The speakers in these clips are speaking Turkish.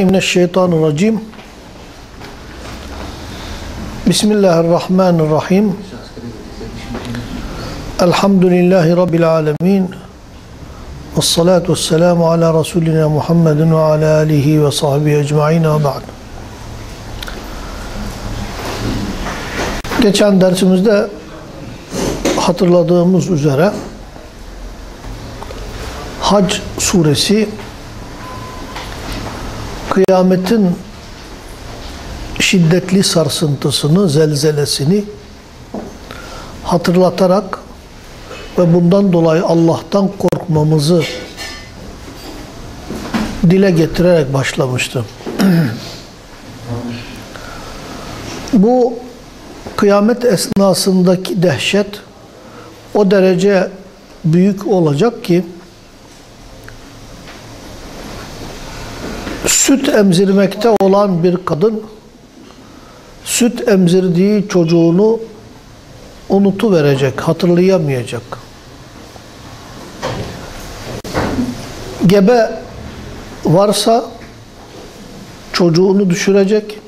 billahi mineşşeytanirracim. Bismillahirrahmanirrahim. Elhamdülillahi Rabbil alemin. Ve salatu vesselamu ala Resulina Muhammedin ve ala alihi ve sahbihi ecma'in ve ba'd. Geçen dersimizde hatırladığımız üzere Hac suresi kıyametin şiddetli sarsıntısını, zelzelesini hatırlatarak ve bundan dolayı Allah'tan korkmamızı dile getirerek başlamıştım. Bu kıyamet esnasındaki dehşet o derece büyük olacak ki süt emzirmekte olan bir kadın süt emzirdiği çocuğunu unutuverecek, hatırlayamayacak. Gebe varsa çocuğunu düşürecek.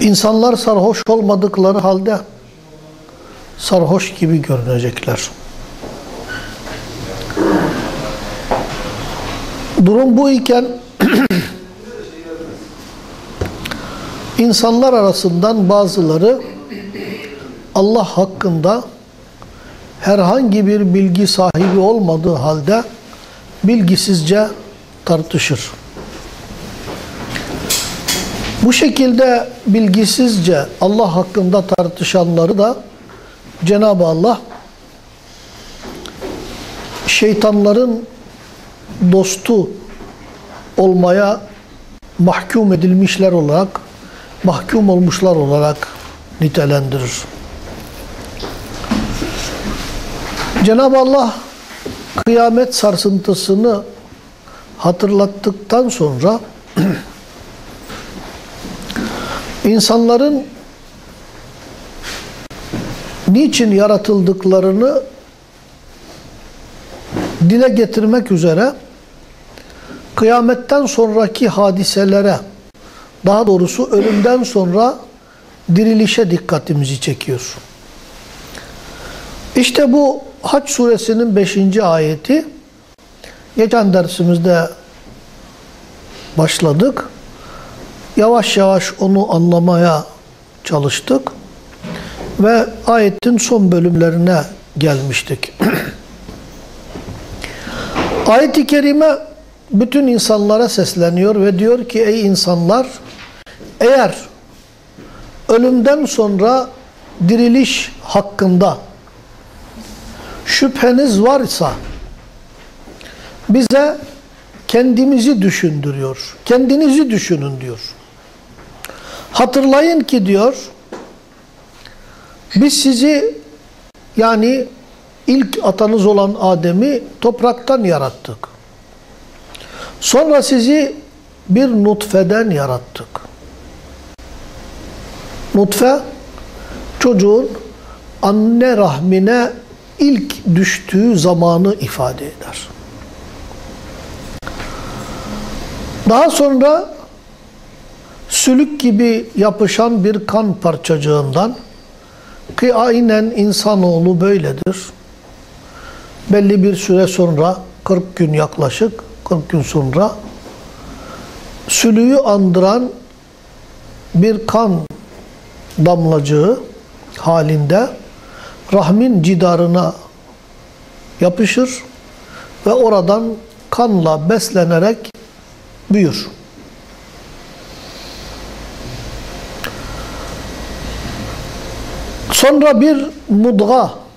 İnsanlar sarhoş olmadıkları halde sarhoş gibi görünecekler. Durum bu iken insanlar arasından bazıları Allah hakkında herhangi bir bilgi sahibi olmadığı halde bilgisizce tartışır. Bu şekilde bilgisizce Allah hakkında tartışanları da Cenab-ı Allah şeytanların dostu olmaya mahkum edilmişler olarak, mahkum olmuşlar olarak nitelendirir. Cenab-ı Allah kıyamet sarsıntısını hatırlattıktan sonra insanların niçin yaratıldıklarını dile getirmek üzere kıyametten sonraki hadiselere, daha doğrusu ölümden sonra dirilişe dikkatimizi çekiyor. İşte bu Haç suresinin 5. ayeti geçen dersimizde başladık. Yavaş yavaş onu anlamaya çalıştık ve ayetin son bölümlerine gelmiştik. Ayet-i Kerime bütün insanlara sesleniyor ve diyor ki ey insanlar eğer ölümden sonra diriliş hakkında şüpheniz varsa bize kendimizi düşündürüyor. Kendinizi düşünün diyor. Hatırlayın ki diyor biz sizi yani ilk atanız olan Adem'i topraktan yarattık. Sonra sizi bir nutfeden yarattık. Nutfe çocuğun anne rahmine ilk düştüğü zamanı ifade eder. Daha sonra sülük gibi yapışan bir kan parçacığından ki aynen insanoğlu böyledir. Belli bir süre sonra 40 gün yaklaşık 40 gün sonra sülüğü andıran bir kan damlacığı halinde rahmin cidarına yapışır ve oradan kanla beslenerek büyür. Sonra bir mudga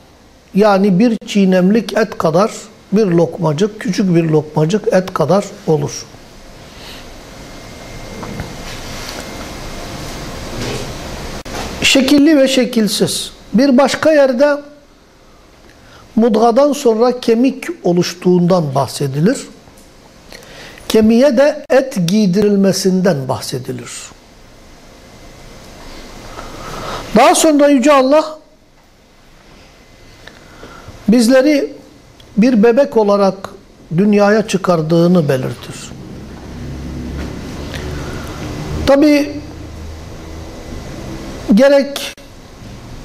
yani bir çiğnemlik et kadar bir lokmacık, küçük bir lokmacık et kadar olur. Şekilli ve şekilsiz. Bir başka yerde mudgadan sonra kemik oluştuğundan bahsedilir. Kemiğe de et giydirilmesinden bahsedilir. Daha sonra Yüce Allah bizleri bir bebek olarak dünyaya çıkardığını belirtir. Tabi gerek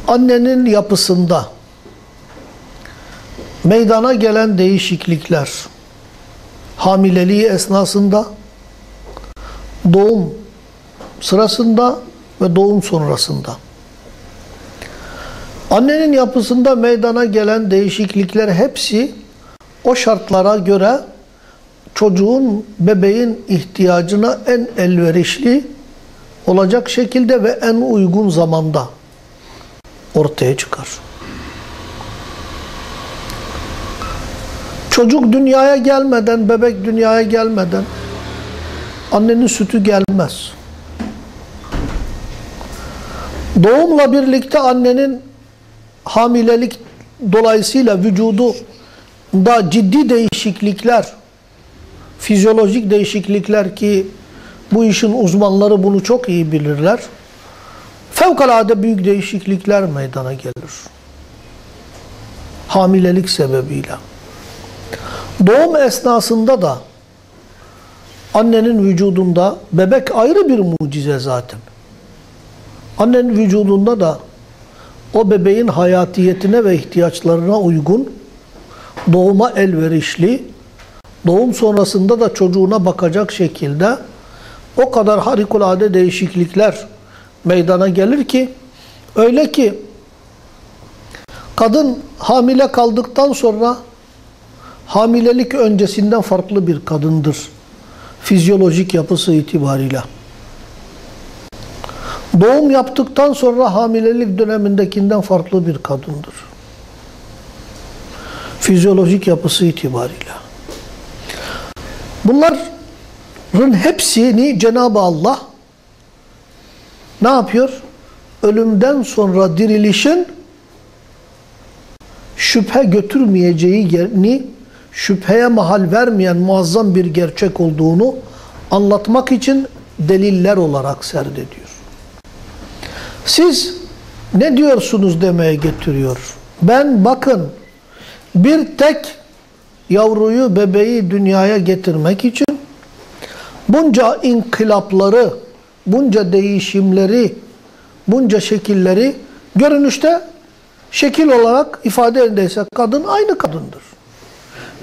annenin yapısında meydana gelen değişiklikler hamileliği esnasında doğum sırasında ve doğum sonrasında annenin yapısında meydana gelen değişiklikler hepsi o şartlara göre çocuğun, bebeğin ihtiyacına en elverişli olacak şekilde ve en uygun zamanda ortaya çıkar. Çocuk dünyaya gelmeden, bebek dünyaya gelmeden annenin sütü gelmez. Doğumla birlikte annenin hamilelik dolayısıyla vücudu da ciddi değişiklikler, fizyolojik değişiklikler ki bu işin uzmanları bunu çok iyi bilirler. Fevkalade büyük değişiklikler meydana gelir. Hamilelik sebebiyle. Doğum esnasında da annenin vücudunda bebek ayrı bir mucize zaten. Annenin vücudunda da o bebeğin hayatiyetine ve ihtiyaçlarına uygun doğuma elverişli, doğum sonrasında da çocuğuna bakacak şekilde o kadar harikulade değişiklikler meydana gelir ki öyle ki kadın hamile kaldıktan sonra hamilelik öncesinden farklı bir kadındır. Fizyolojik yapısı itibariyle. Doğum yaptıktan sonra hamilelik dönemindekinden farklı bir kadındır. Fizyolojik yapısı itibariyle. Bunların hepsini Cenab-ı Allah ne yapıyor? Ölümden sonra dirilişin şüphe götürmeyeceğini, şüpheye mahal vermeyen muazzam bir gerçek olduğunu anlatmak için deliller olarak serdediyor. Siz ne diyorsunuz demeye getiriyor. Ben bakın bir tek yavruyu, bebeği dünyaya getirmek için bunca inkılapları, bunca değişimleri, bunca şekilleri görünüşte şekil olarak ifade edilse kadın aynı kadındır.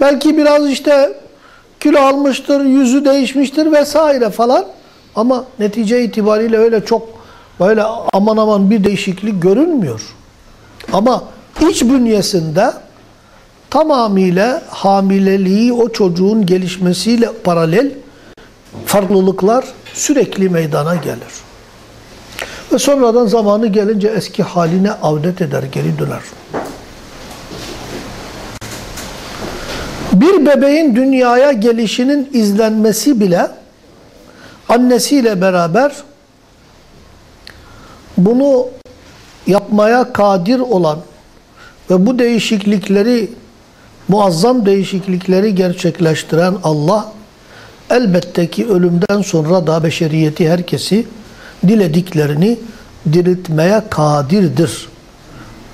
Belki biraz işte kilo almıştır, yüzü değişmiştir vesaire falan ama netice itibariyle öyle çok böyle aman aman bir değişiklik görünmüyor. Ama iç bünyesinde tamamıyla hamileliği o çocuğun gelişmesiyle paralel farklılıklar sürekli meydana gelir. Ve sonradan zamanı gelince eski haline avdet eder, geri döner. Bir bebeğin dünyaya gelişinin izlenmesi bile annesiyle beraber bunu yapmaya kadir olan ve bu değişiklikleri muazzam değişiklikleri gerçekleştiren Allah elbette ki ölümden sonra da beşeriyeti herkesi dilediklerini diriltmeye kadirdir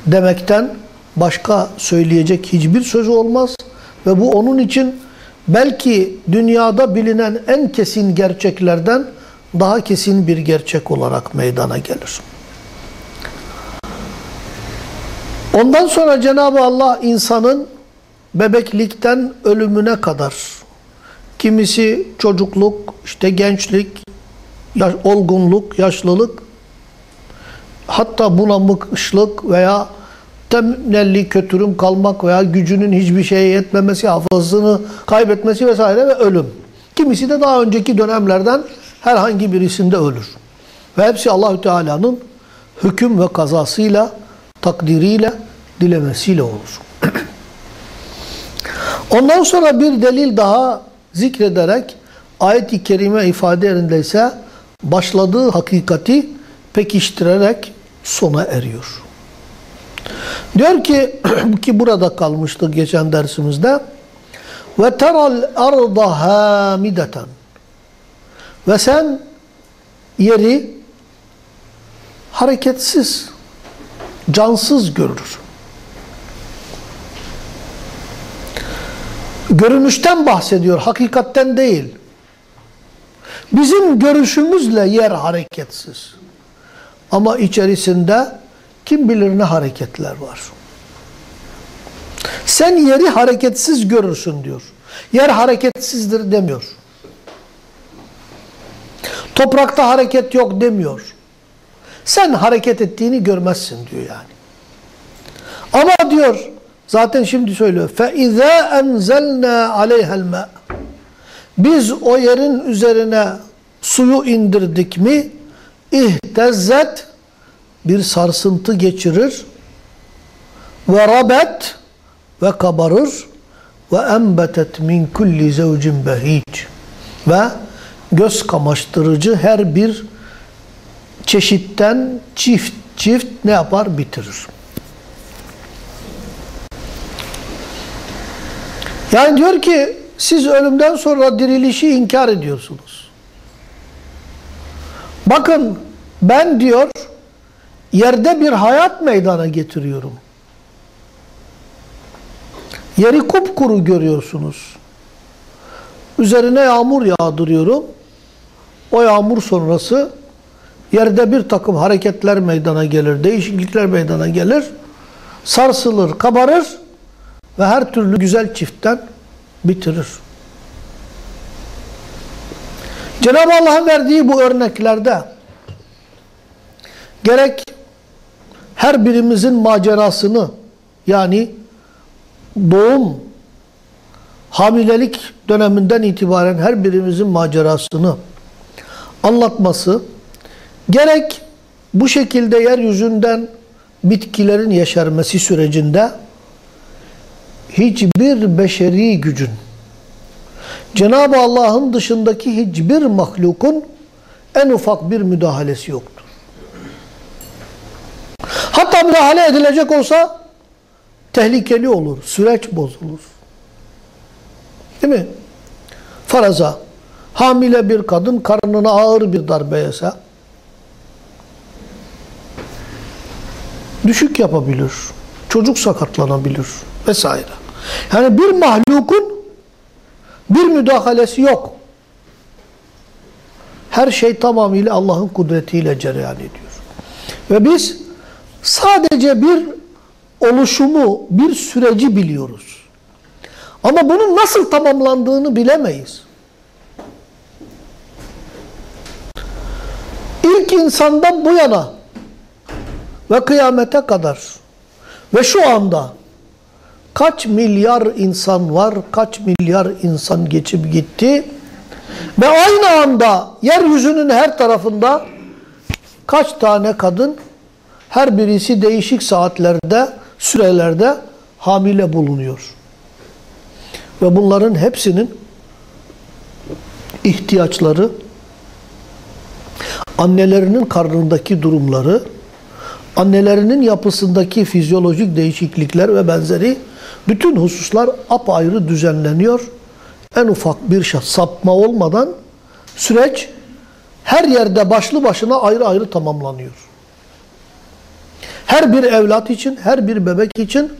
demekten başka söyleyecek hiçbir sözü olmaz ve bu onun için belki dünyada bilinen en kesin gerçeklerden daha kesin bir gerçek olarak meydana gelir. Ondan sonra Cenab-ı Allah insanın bebeklikten ölümüne kadar kimisi çocukluk, işte gençlik, yaş, olgunluk, yaşlılık hatta bunamışlık veya temelli kötürüm kalmak veya gücünün hiçbir şeye yetmemesi, hafızasını kaybetmesi vesaire ve ölüm. Kimisi de daha önceki dönemlerden herhangi birisinde ölür. Ve hepsi Allahü Teala'nın hüküm ve kazasıyla, takdiriyle, dilemesiyle olur. Ondan sonra bir delil daha zikrederek ayet-i kerime ifade yerindeyse başladığı hakikati pekiştirerek sona eriyor. Diyor ki ki burada kalmıştık geçen dersimizde ve teral arda hamideten ve sen yeri hareketsiz, cansız görür. Görünüşten bahsediyor, hakikatten değil. Bizim görüşümüzle yer hareketsiz. Ama içerisinde kim bilir ne hareketler var. Sen yeri hareketsiz görürsün diyor. Yer hareketsizdir demiyor. Toprakta hareket yok demiyor. Sen hareket ettiğini görmezsin diyor yani. Ama diyor zaten şimdi söylüyor. فَاِذَا اَنْزَلْنَا عَلَيْهَا الْمَاءِ Biz o yerin üzerine suyu indirdik mi ihtezzet bir sarsıntı geçirir ve rabet ve kabarır ve enbetet min kulli zevcin behic ve göz kamaştırıcı her bir çeşitten çift çift ne yapar bitirir. Yani diyor ki siz ölümden sonra dirilişi inkar ediyorsunuz. Bakın ben diyor yerde bir hayat meydana getiriyorum. Yeri kupkuru görüyorsunuz. Üzerine yağmur yağdırıyorum. O yağmur sonrası yerde bir takım hareketler meydana gelir, değişiklikler meydana gelir. Sarsılır, kabarır ve her türlü güzel çiftten bitirir. Cenab-ı Allah'ın verdiği bu örneklerde gerek her birimizin macerasını yani doğum, hamilelik döneminden itibaren her birimizin macerasını anlatması, gerek bu şekilde yeryüzünden bitkilerin yeşermesi sürecinde hiçbir beşeri gücün, Cenab-ı Allah'ın dışındaki hiçbir mahlukun en ufak bir müdahalesi yoktur. Hatta müdahale edilecek olsa tehlikeli olur, süreç bozulur. Değil mi? Faraza, hamile bir kadın karnına ağır bir darbe yese, düşük yapabilir, çocuk sakatlanabilir vesaire. Yani bir mahlukun bir müdahalesi yok. Her şey tamamıyla Allah'ın kudretiyle cereyan ediyor. Ve biz sadece bir oluşumu, bir süreci biliyoruz. Ama bunun nasıl tamamlandığını bilemeyiz. İlk insandan bu yana ve kıyamete kadar ve şu anda kaç milyar insan var, kaç milyar insan geçip gitti ve aynı anda yeryüzünün her tarafında kaç tane kadın her birisi değişik saatlerde, sürelerde hamile bulunuyor. Ve bunların hepsinin ihtiyaçları, annelerinin karnındaki durumları, annelerinin yapısındaki fizyolojik değişiklikler ve benzeri bütün hususlar apayrı düzenleniyor. En ufak bir sapma olmadan süreç her yerde başlı başına ayrı ayrı tamamlanıyor. Her bir evlat için, her bir bebek için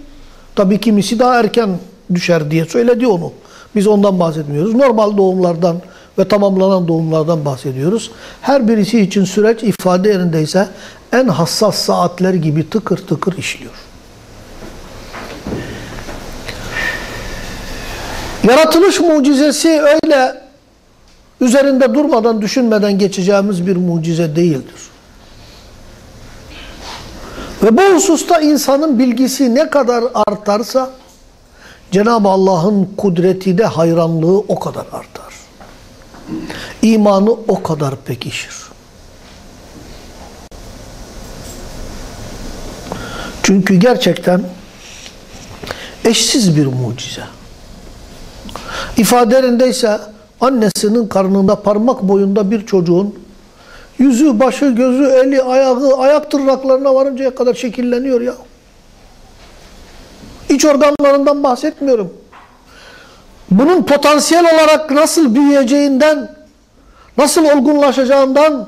tabii kimisi daha erken düşer diye söyledi onu. Biz ondan bahsetmiyoruz. Normal doğumlardan ve tamamlanan doğumlardan bahsediyoruz. Her birisi için süreç ifade yerindeyse en hassas saatler gibi tıkır tıkır işliyor. Yaratılış mucizesi öyle üzerinde durmadan, düşünmeden geçeceğimiz bir mucize değildir. Ve bu hususta insanın bilgisi ne kadar artarsa Cenab-ı Allah'ın kudreti de hayranlığı o kadar artar. İmanı o kadar pekişir. Çünkü gerçekten eşsiz bir mucize. İfadelerindeyse annesinin karnında parmak boyunda bir çocuğun yüzü, başı, gözü, eli, ayağı, ayak tırnaklarına varıncaya kadar şekilleniyor ya. İç organlarından bahsetmiyorum. Bunun potansiyel olarak nasıl büyüyeceğinden, nasıl olgunlaşacağından,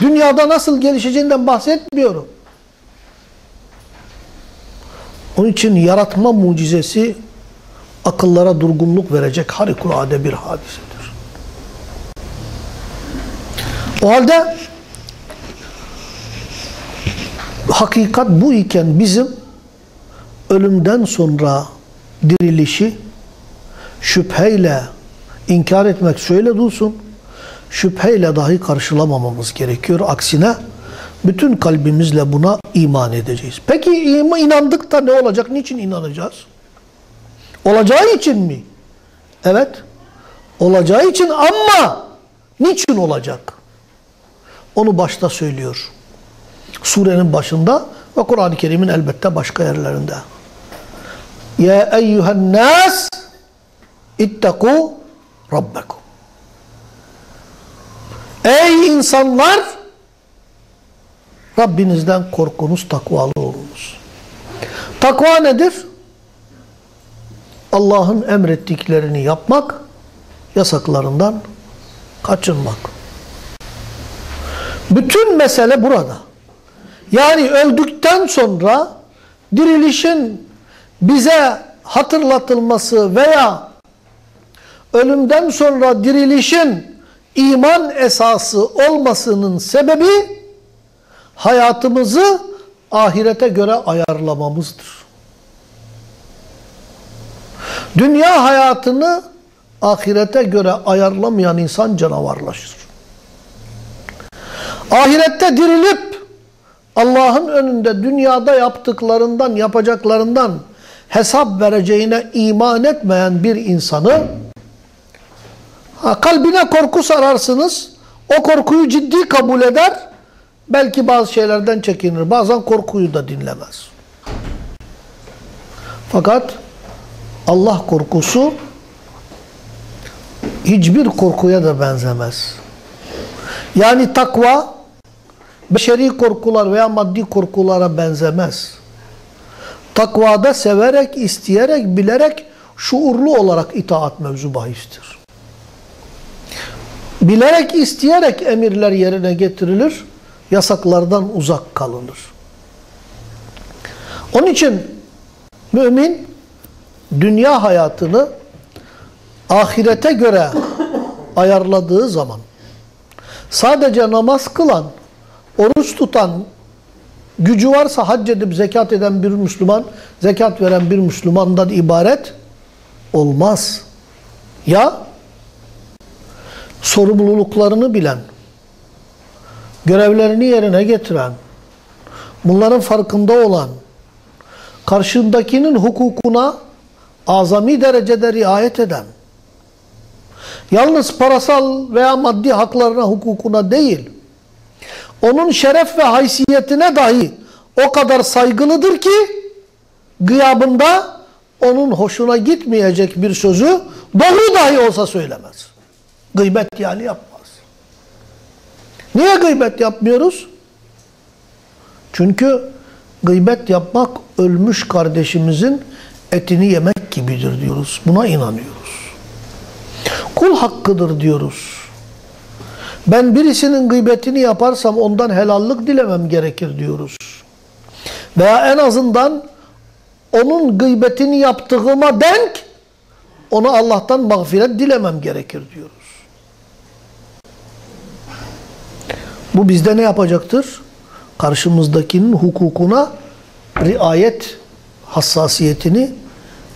dünyada nasıl gelişeceğinden bahsetmiyorum. Onun için yaratma mucizesi akıllara durgunluk verecek harikulade bir hadisedir. O halde hakikat bu iken bizim ölümden sonra dirilişi şüpheyle inkar etmek şöyle dursun. Şüpheyle dahi karşılamamamız gerekiyor. Aksine bütün kalbimizle buna iman edeceğiz. Peki inandık da ne olacak? Niçin inanacağız? Olacağı için mi? Evet. Olacağı için ama niçin olacak? Onu başta söylüyor. Surenin başında ve Kur'an-ı Kerim'in elbette başka yerlerinde. Ya eyyühen nas ittaku rabbekum. Ey insanlar Rabbinizden korkunuz, takvalı olunuz. Takva nedir? Allah'ın emrettiklerini yapmak, yasaklarından kaçınmak. Bütün mesele burada. Yani öldükten sonra dirilişin bize hatırlatılması veya ölümden sonra dirilişin iman esası olmasının sebebi hayatımızı ahirete göre ayarlamamızdır. Dünya hayatını ahirete göre ayarlamayan insan canavarlaşır. Ahirette dirilip Allah'ın önünde dünyada yaptıklarından, yapacaklarından hesap vereceğine iman etmeyen bir insanı ha, kalbine korku sararsınız. O korkuyu ciddi kabul eder. Belki bazı şeylerden çekinir. Bazen korkuyu da dinlemez. Fakat Allah korkusu hiçbir korkuya da benzemez. Yani takva beşeri korkular veya maddi korkulara benzemez. Takvada severek, isteyerek, bilerek, şuurlu olarak itaat mevzu bahistir. Bilerek, isteyerek emirler yerine getirilir, yasaklardan uzak kalınır. Onun için mümin dünya hayatını ahirete göre ayarladığı zaman sadece namaz kılan, oruç tutan, gücü varsa hac edip zekat eden bir Müslüman, zekat veren bir Müslümandan ibaret olmaz. Ya sorumluluklarını bilen, görevlerini yerine getiren, bunların farkında olan, karşındakinin hukukuna azami derecede riayet eden, yalnız parasal veya maddi haklarına, hukukuna değil, onun şeref ve haysiyetine dahi o kadar saygılıdır ki, gıyabında onun hoşuna gitmeyecek bir sözü doğru dahi olsa söylemez. Gıybet yani yapmaz. Niye gıybet yapmıyoruz? Çünkü gıybet yapmak ölmüş kardeşimizin etini yemek gibidir diyoruz. Buna inanıyoruz. Kul hakkıdır diyoruz. Ben birisinin gıybetini yaparsam ondan helallik dilemem gerekir diyoruz. Veya en azından onun gıybetini yaptığıma denk ona Allah'tan mağfiret dilemem gerekir diyoruz. Bu bizde ne yapacaktır? Karşımızdakinin hukukuna riayet hassasiyetini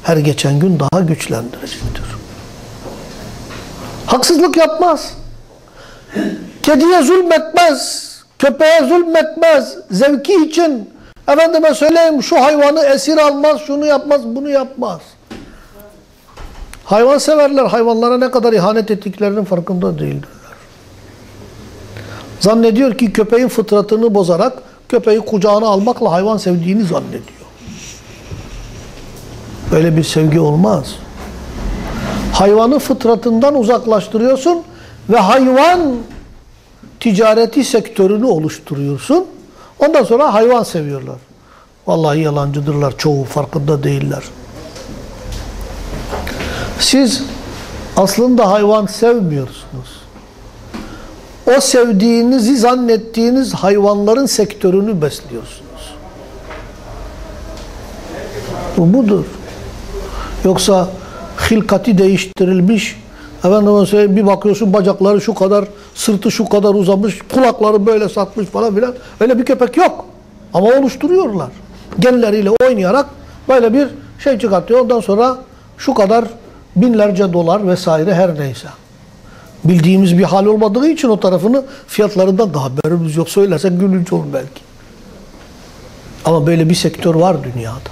her geçen gün daha güçlendirecektir. Haksızlık yapmaz. Kediye zulmetmez. Köpeğe zulmetmez. Zevki için efendime söyleyeyim şu hayvanı esir almaz, şunu yapmaz, bunu yapmaz. Hayvan severler hayvanlara ne kadar ihanet ettiklerinin farkında değildirler. Zannediyor ki köpeğin fıtratını bozarak köpeği kucağına almakla hayvan sevdiğini zannediyor. Böyle bir sevgi olmaz. Hayvanı fıtratından uzaklaştırıyorsun ve hayvan ticareti sektörünü oluşturuyorsun. Ondan sonra hayvan seviyorlar. Vallahi yalancıdırlar. Çoğu farkında değiller. Siz aslında hayvan sevmiyorsunuz. O sevdiğinizi zannettiğiniz hayvanların sektörünü besliyorsunuz. Bu budur. Yoksa hilkati değiştirilmiş. Efendim bir bakıyorsun bacakları şu kadar, sırtı şu kadar uzamış, kulakları böyle satmış falan filan. Öyle bir köpek yok. Ama oluşturuyorlar. Genleriyle oynayarak böyle bir şey çıkartıyor. Ondan sonra şu kadar binlerce dolar vesaire her neyse. Bildiğimiz bir hal olmadığı için o tarafını fiyatlarından da haberimiz yok. Söylersek gülünç olur belki. Ama böyle bir sektör var dünyada.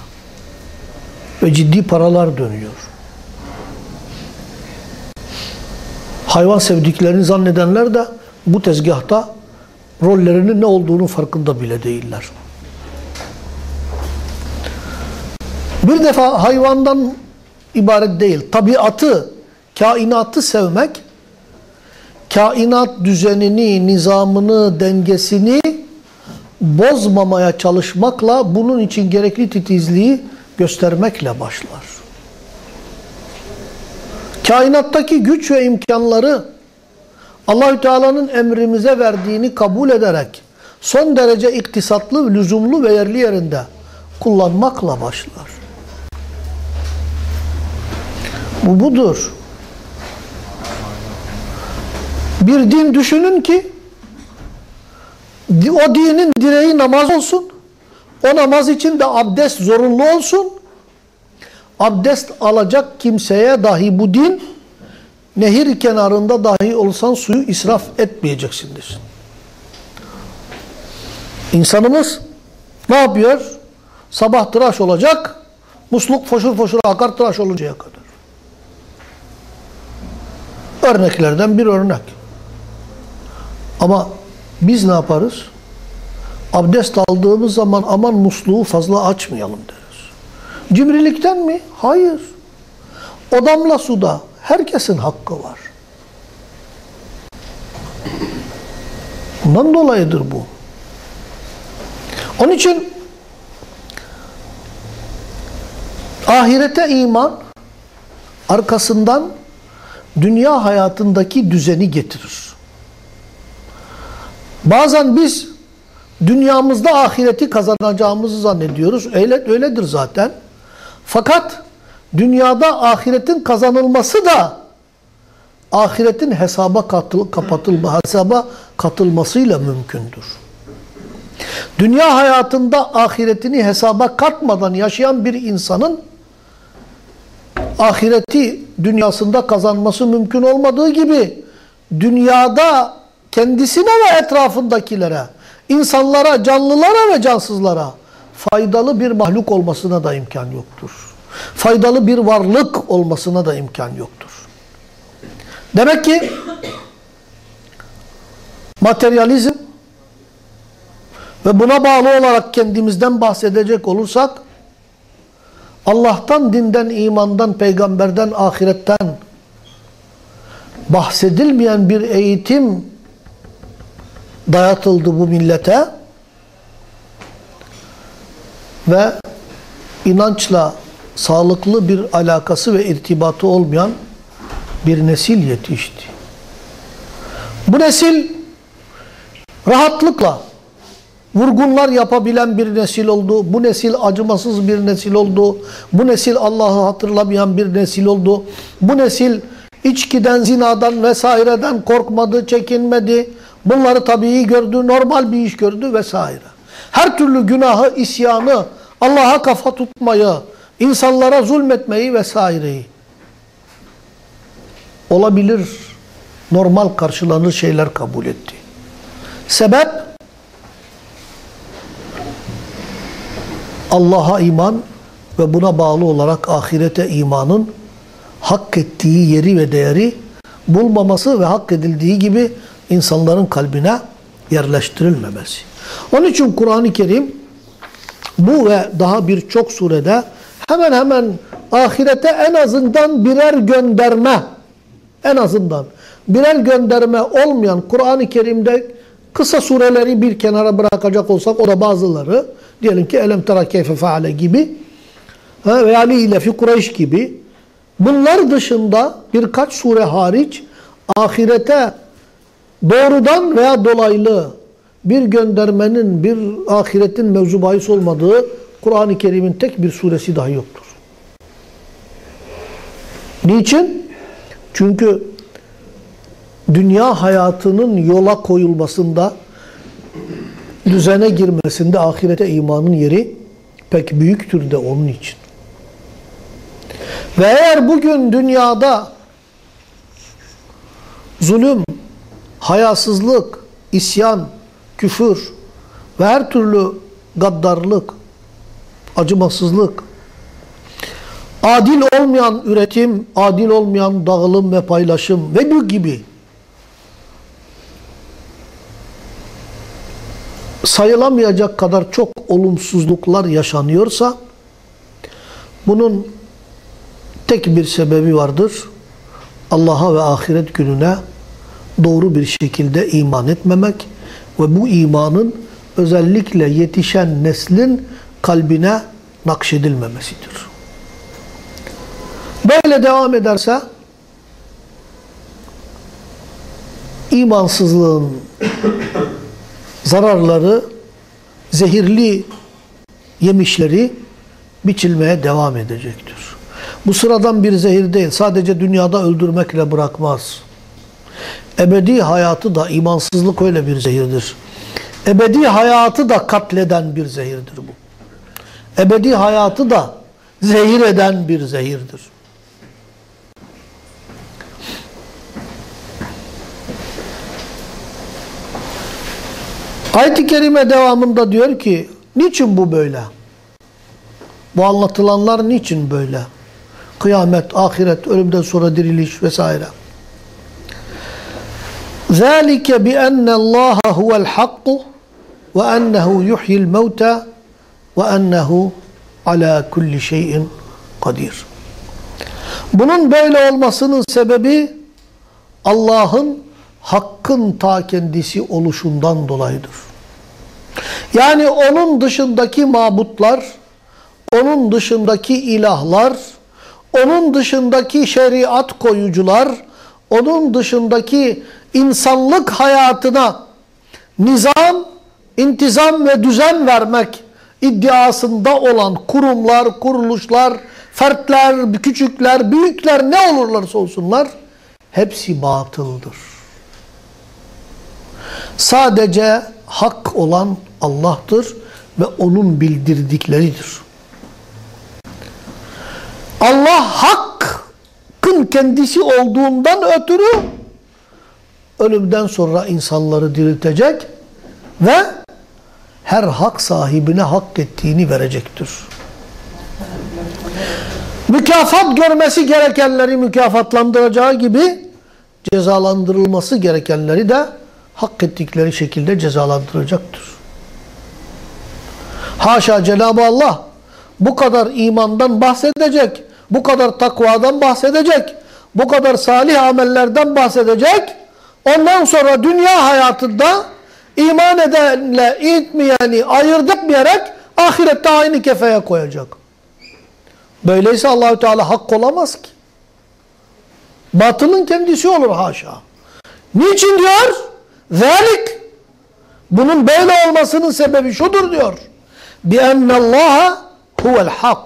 Ve ciddi paralar dönüyor. Hayvan sevdiklerini zannedenler de bu tezgahta rollerinin ne olduğunu farkında bile değiller. Bir defa hayvandan ibaret değil, tabiatı, kainatı sevmek, kainat düzenini, nizamını, dengesini bozmamaya çalışmakla bunun için gerekli titizliği göstermekle başlar. Kainattaki güç ve imkanları Allahü Teala'nın emrimize verdiğini kabul ederek son derece iktisatlı, lüzumlu ve yerli yerinde kullanmakla başlar. Bu budur. Bir din düşünün ki o dinin direği namaz olsun. O namaz için de abdest zorunlu olsun. Abdest alacak kimseye dahi bu din nehir kenarında dahi olsan suyu israf etmeyeceksindir. İnsanımız ne yapıyor? Sabah tıraş olacak, musluk foşur foşur akar tıraş oluncaya kadar. Örneklerden bir örnek. Ama biz ne yaparız? Abdest aldığımız zaman aman musluğu fazla açmayalım deriz. Cimrilikten mi? Hayır. O damla suda herkesin hakkı var. Bundan dolayıdır bu. Onun için ahirete iman arkasından dünya hayatındaki düzeni getirir. Bazen biz dünyamızda ahireti kazanacağımızı zannediyoruz. Öyle, öyledir zaten. Fakat dünyada ahiretin kazanılması da ahiretin hesaba katıl, kapatılma, hesaba katılmasıyla mümkündür. Dünya hayatında ahiretini hesaba katmadan yaşayan bir insanın ahireti dünyasında kazanması mümkün olmadığı gibi dünyada kendisine ve etrafındakilere, insanlara, canlılara ve cansızlara faydalı bir mahluk olmasına da imkan yoktur. Faydalı bir varlık olmasına da imkan yoktur. Demek ki materyalizm ve buna bağlı olarak kendimizden bahsedecek olursak Allah'tan, dinden, imandan, peygamberden, ahiretten bahsedilmeyen bir eğitim dayatıldı bu millete ve inançla sağlıklı bir alakası ve irtibatı olmayan bir nesil yetişti. Bu nesil rahatlıkla vurgunlar yapabilen bir nesil oldu. Bu nesil acımasız bir nesil oldu. Bu nesil Allah'ı hatırlamayan bir nesil oldu. Bu nesil içkiden, zinadan vesaireden korkmadı, çekinmedi. Bunları tabii gördü, normal bir iş gördü vesaire. Her türlü günahı, isyanı, Allah'a kafa tutmayı, insanlara zulmetmeyi vesaireyi olabilir, normal karşılanır şeyler kabul etti. Sebep Allah'a iman ve buna bağlı olarak ahirete imanın hak ettiği yeri ve değeri bulmaması ve hak edildiği gibi insanların kalbine yerleştirilmemesi. Onun için Kur'an-ı Kerim bu ve daha birçok surede hemen hemen ahirete en azından birer gönderme en azından birer gönderme olmayan Kur'an-ı Kerim'de kısa sureleri bir kenara bırakacak olsak o da bazıları diyelim ki Elem tera keyfe faale gibi veya ile fi Kureyş gibi bunlar dışında birkaç sure hariç ahirete doğrudan veya dolaylı bir göndermenin, bir ahiretin mevzu bahis olmadığı Kur'an-ı Kerim'in tek bir suresi dahi yoktur. Niçin? Çünkü dünya hayatının yola koyulmasında, düzene girmesinde ahirete imanın yeri pek büyüktür de onun için. Ve eğer bugün dünyada zulüm, hayasızlık, isyan, küfür ve her türlü gaddarlık, acımasızlık, adil olmayan üretim, adil olmayan dağılım ve paylaşım ve bu gibi sayılamayacak kadar çok olumsuzluklar yaşanıyorsa bunun tek bir sebebi vardır. Allah'a ve ahiret gününe doğru bir şekilde iman etmemek ve bu imanın özellikle yetişen neslin kalbine nakşedilmemesidir. Böyle devam ederse imansızlığın zararları, zehirli yemişleri biçilmeye devam edecektir. Bu sıradan bir zehir değil. Sadece dünyada öldürmekle bırakmaz. Ebedi hayatı da imansızlık öyle bir zehirdir. Ebedi hayatı da katleden bir zehirdir bu. Ebedi hayatı da zehir eden bir zehirdir. Ayet-i Kerime devamında diyor ki, niçin bu böyle? Bu anlatılanlar niçin böyle? Kıyamet, ahiret, ölümden sonra diriliş vesaire. ذَٰلِكَ بِأَنَّ اللّٰهَ هُوَ الْحَقُّ وَأَنَّهُ يُحْيِي الْمَوْتَى وَأَنَّهُ عَلَى كُلِّ شَيْءٍ قَدِيرٌ Bunun böyle olmasının sebebi Allah'ın hakkın ta kendisi oluşundan dolayıdır. Yani onun dışındaki mabutlar, onun dışındaki ilahlar, onun dışındaki şeriat koyucular, onun dışındaki insanlık hayatına nizam, intizam ve düzen vermek iddiasında olan kurumlar, kuruluşlar, fertler, küçükler, büyükler ne olurlarsa olsunlar hepsi batıldır. Sadece hak olan Allah'tır ve onun bildirdikleridir. Allah kendisi olduğundan ötürü ölümden sonra insanları diriltecek ve her hak sahibine hak ettiğini verecektir. Mükafat görmesi gerekenleri mükafatlandıracağı gibi cezalandırılması gerekenleri de hak ettikleri şekilde cezalandıracaktır. Haşa Cenab-ı Allah bu kadar imandan bahsedecek, bu kadar takvadan bahsedecek, bu kadar salih amellerden bahsedecek. Ondan sonra dünya hayatında iman edenle etmeyeni ayırt etmeyerek ahirette aynı kefeye koyacak. Böyleyse Allahü Teala hak olamaz ki. Batılın kendisi olur haşa. Niçin diyor? Zalik. Bunun böyle olmasının sebebi şudur diyor. بِأَنَّ اللّٰهَ هُوَ الْحَقِّ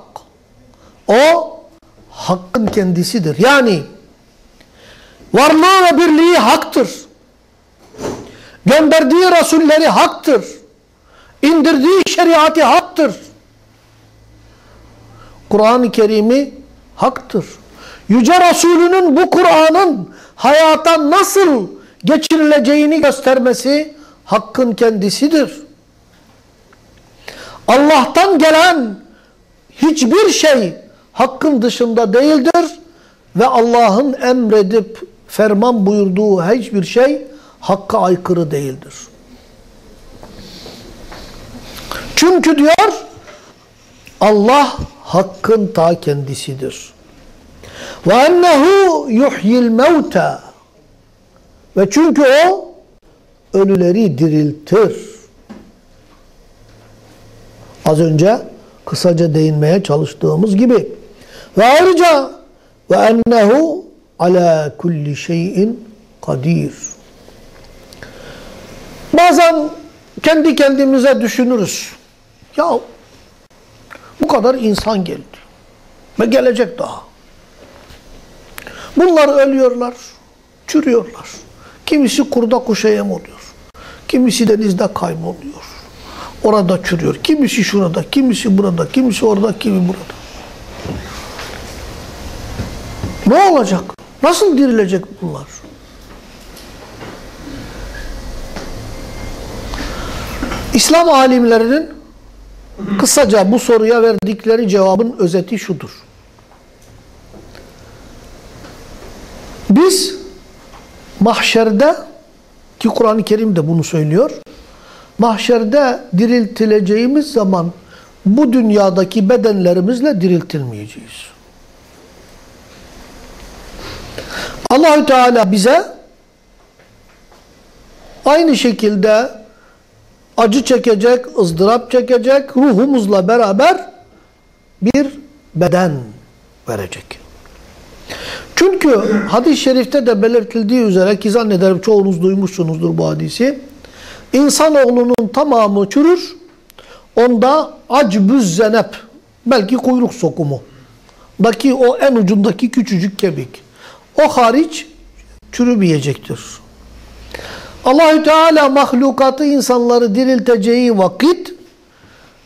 O hakkın kendisidir. Yani varlığı ve birliği haktır. Gönderdiği rasulleri haktır. İndirdiği şeriatı haktır. Kur'an-ı Kerim'i haktır. Yüce Resulünün bu Kur'an'ın hayata nasıl geçirileceğini göstermesi hakkın kendisidir. Allah'tan gelen hiçbir şey hakkın dışında değildir ve Allah'ın emredip ferman buyurduğu hiçbir şey hakka aykırı değildir. Çünkü diyor Allah hakkın ta kendisidir. Ve ennehu yuhyil mevta ve çünkü o ölüleri diriltir. Az önce kısaca değinmeye çalıştığımız gibi. Ve ayrıca ve ennehu ala kulli şeyin kadir. Bazen kendi kendimize düşünürüz. Ya bu kadar insan geldi ve gelecek daha. Bunlar ölüyorlar, çürüyorlar. Kimisi kurda kuşa yem oluyor. Kimisi denizde kayboluyor. Orada çürüyor. Kimisi şurada, kimisi burada, kimisi orada, kimi burada. Ne olacak? Nasıl dirilecek bunlar? İslam alimlerinin kısaca bu soruya verdikleri cevabın özeti şudur. Biz mahşerde ki Kur'an-ı Kerim de bunu söylüyor. Mahşerde diriltileceğimiz zaman bu dünyadaki bedenlerimizle diriltilmeyeceğiz. Allahü Teala bize aynı şekilde acı çekecek, ızdırap çekecek, ruhumuzla beraber bir beden verecek. Çünkü hadis-i şerifte de belirtildiği üzere ki zannederim çoğunuz duymuşsunuzdur bu hadisi. İnsanoğlunun tamamı çürür. Onda acbüz zenep, belki kuyruk sokumu, daki o en ucundaki küçücük kemik. O hariç çürümeyecektir. Allahü Teala mahlukatı insanları dirilteceği vakit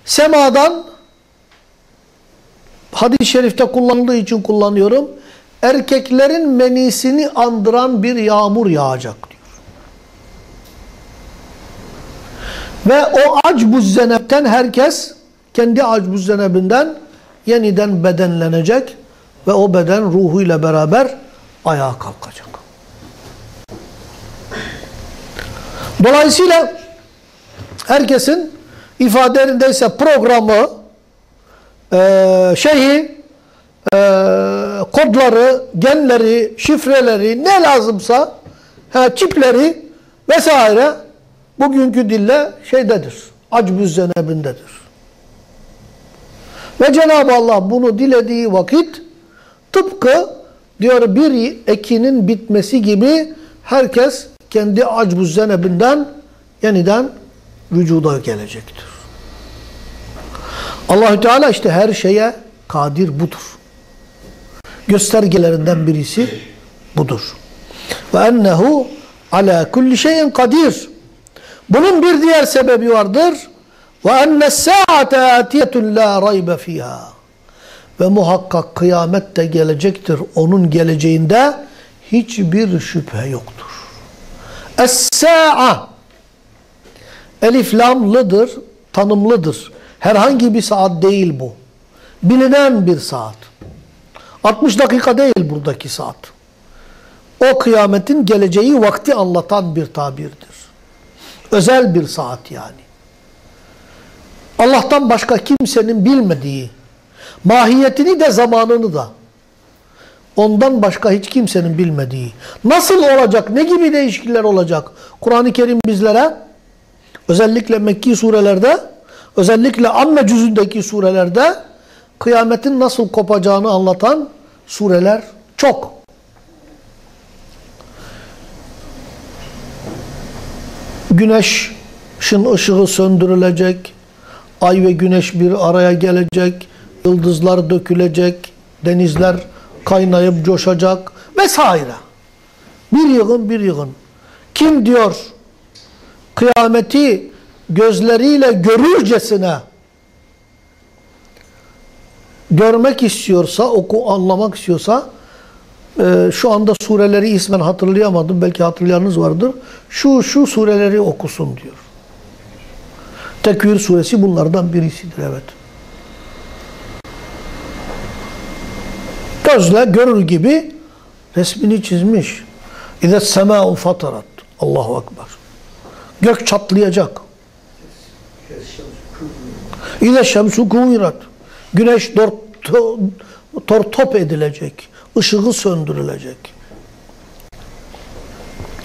semadan hadis-i şerifte kullanıldığı için kullanıyorum. Erkeklerin menisini andıran bir yağmur yağacak diyor. Ve o acbuz zenepten herkes kendi acbuz zenebinden yeniden bedenlenecek ve o beden ruhuyla beraber ayağa kalkacak. Dolayısıyla herkesin ifadelerindeyse programı, e, şeyi, e, kodları, genleri, şifreleri ne lazımsa he, çipleri vesaire bugünkü dille şeydedir. Acbüz zenebindedir. Ve Cenab-ı Allah bunu dilediği vakit tıpkı diyor bir ekinin bitmesi gibi herkes kendi acbuz zenebinden yeniden vücuda gelecektir. Allahü Teala işte her şeye kadir budur. Göstergelerinden birisi budur. Ve ennehu ala kulli şeyin kadir. Bunun bir diğer sebebi vardır. Ve enne saate atiyetun la raybe fiha. Ve muhakkak kıyamet de gelecektir. Onun geleceğinde hiçbir şüphe yoktur. Es-sa'a Elif lamlıdır, tanımlıdır. Herhangi bir saat değil bu. Bilinen bir saat. 60 dakika değil buradaki saat. O kıyametin geleceği vakti anlatan bir tabirdir. Özel bir saat yani. Allah'tan başka kimsenin bilmediği, mahiyetini de zamanını da ondan başka hiç kimsenin bilmediği. Nasıl olacak, ne gibi değişiklikler olacak? Kur'an-ı Kerim bizlere özellikle Mekki surelerde, özellikle Amme cüzündeki surelerde kıyametin nasıl kopacağını anlatan sureler çok. Güneşin ışığı söndürülecek, ay ve güneş bir araya gelecek, yıldızlar dökülecek, denizler kaynayıp coşacak vesaire. Bir yığın bir yığın. Kim diyor kıyameti gözleriyle görürcesine görmek istiyorsa, oku anlamak istiyorsa e, şu anda sureleri ismen hatırlayamadım. Belki hatırlayanınız vardır. Şu şu sureleri okusun diyor. Tekvir suresi bunlardan birisidir evet. Gözle görür gibi resmini çizmiş. İzet semâ'un fatarat. Allahu Ekber. Gök çatlayacak. İze şemsu kuvirat. Güneş dor, tor top edilecek. Işığı söndürülecek.